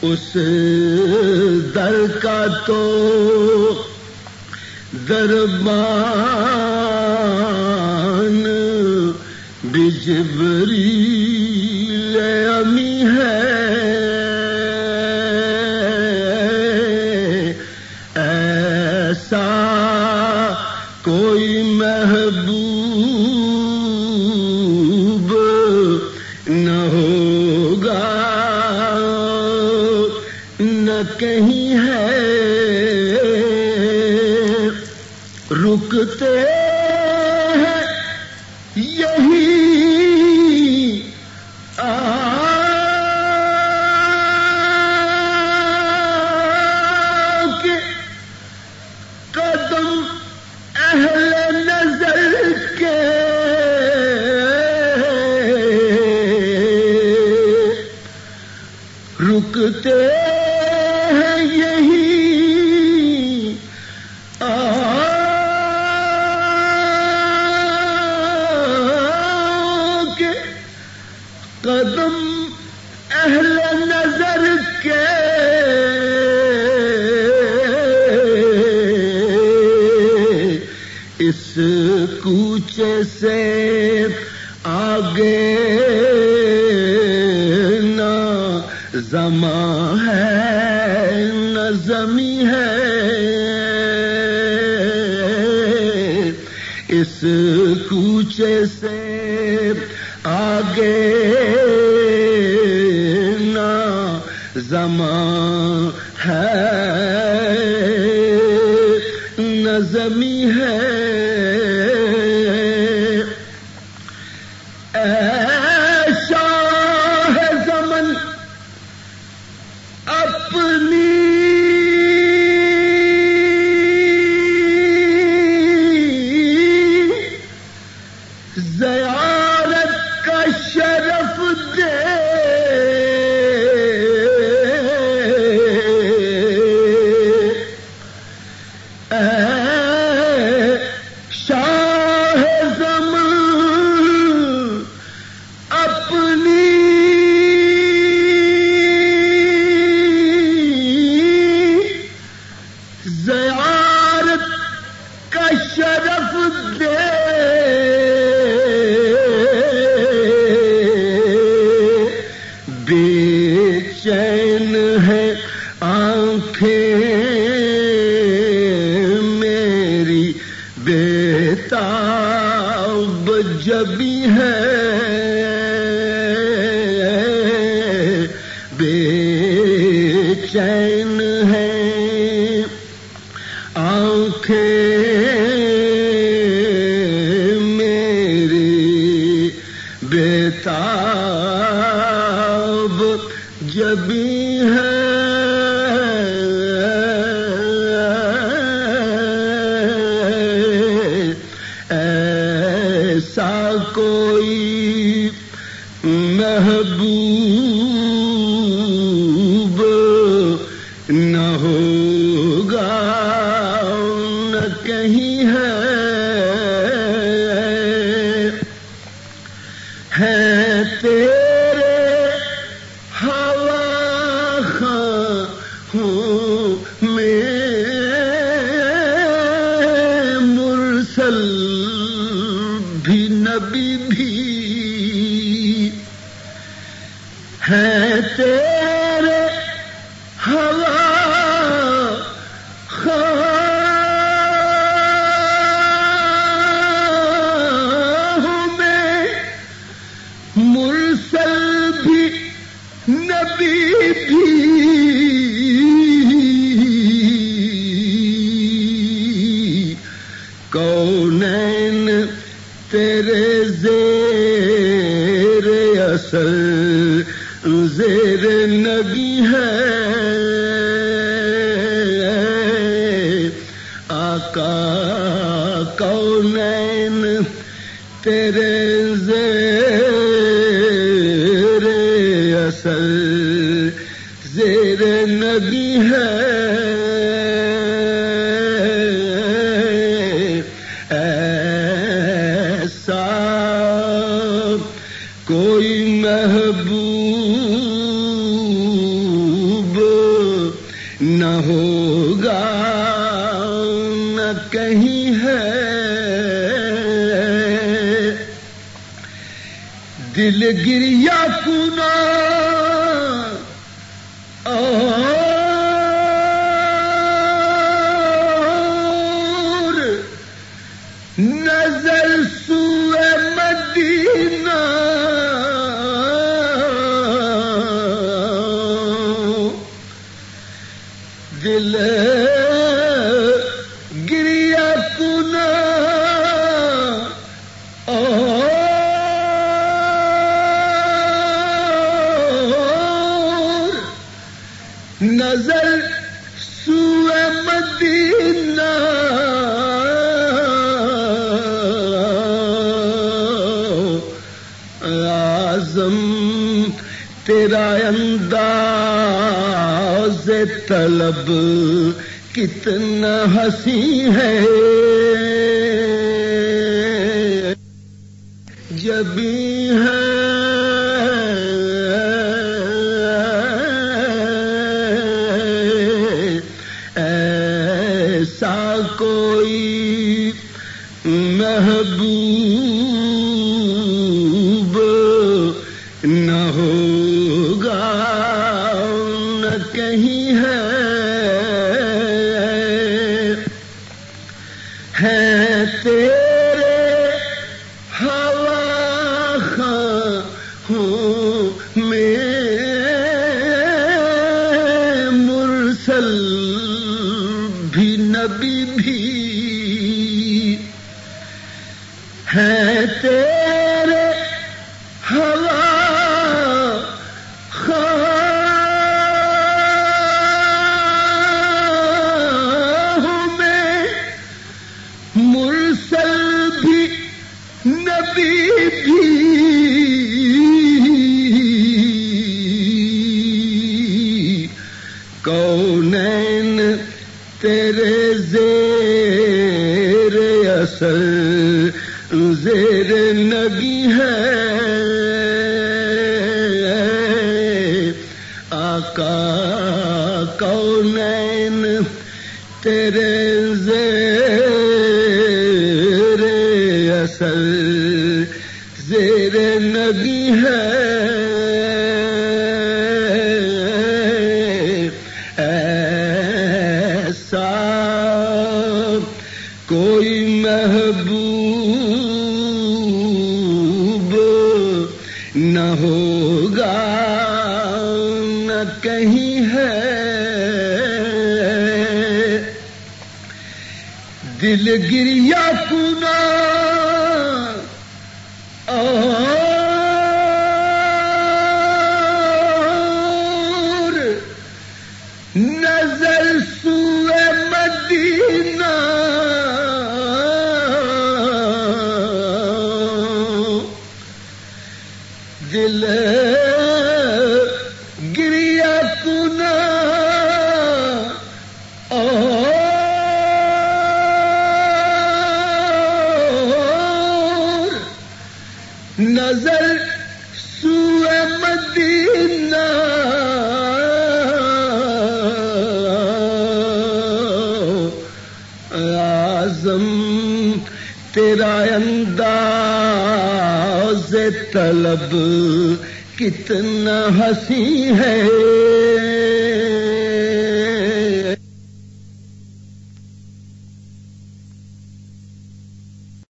اس در کا تو درمان بجبری امی ہے۔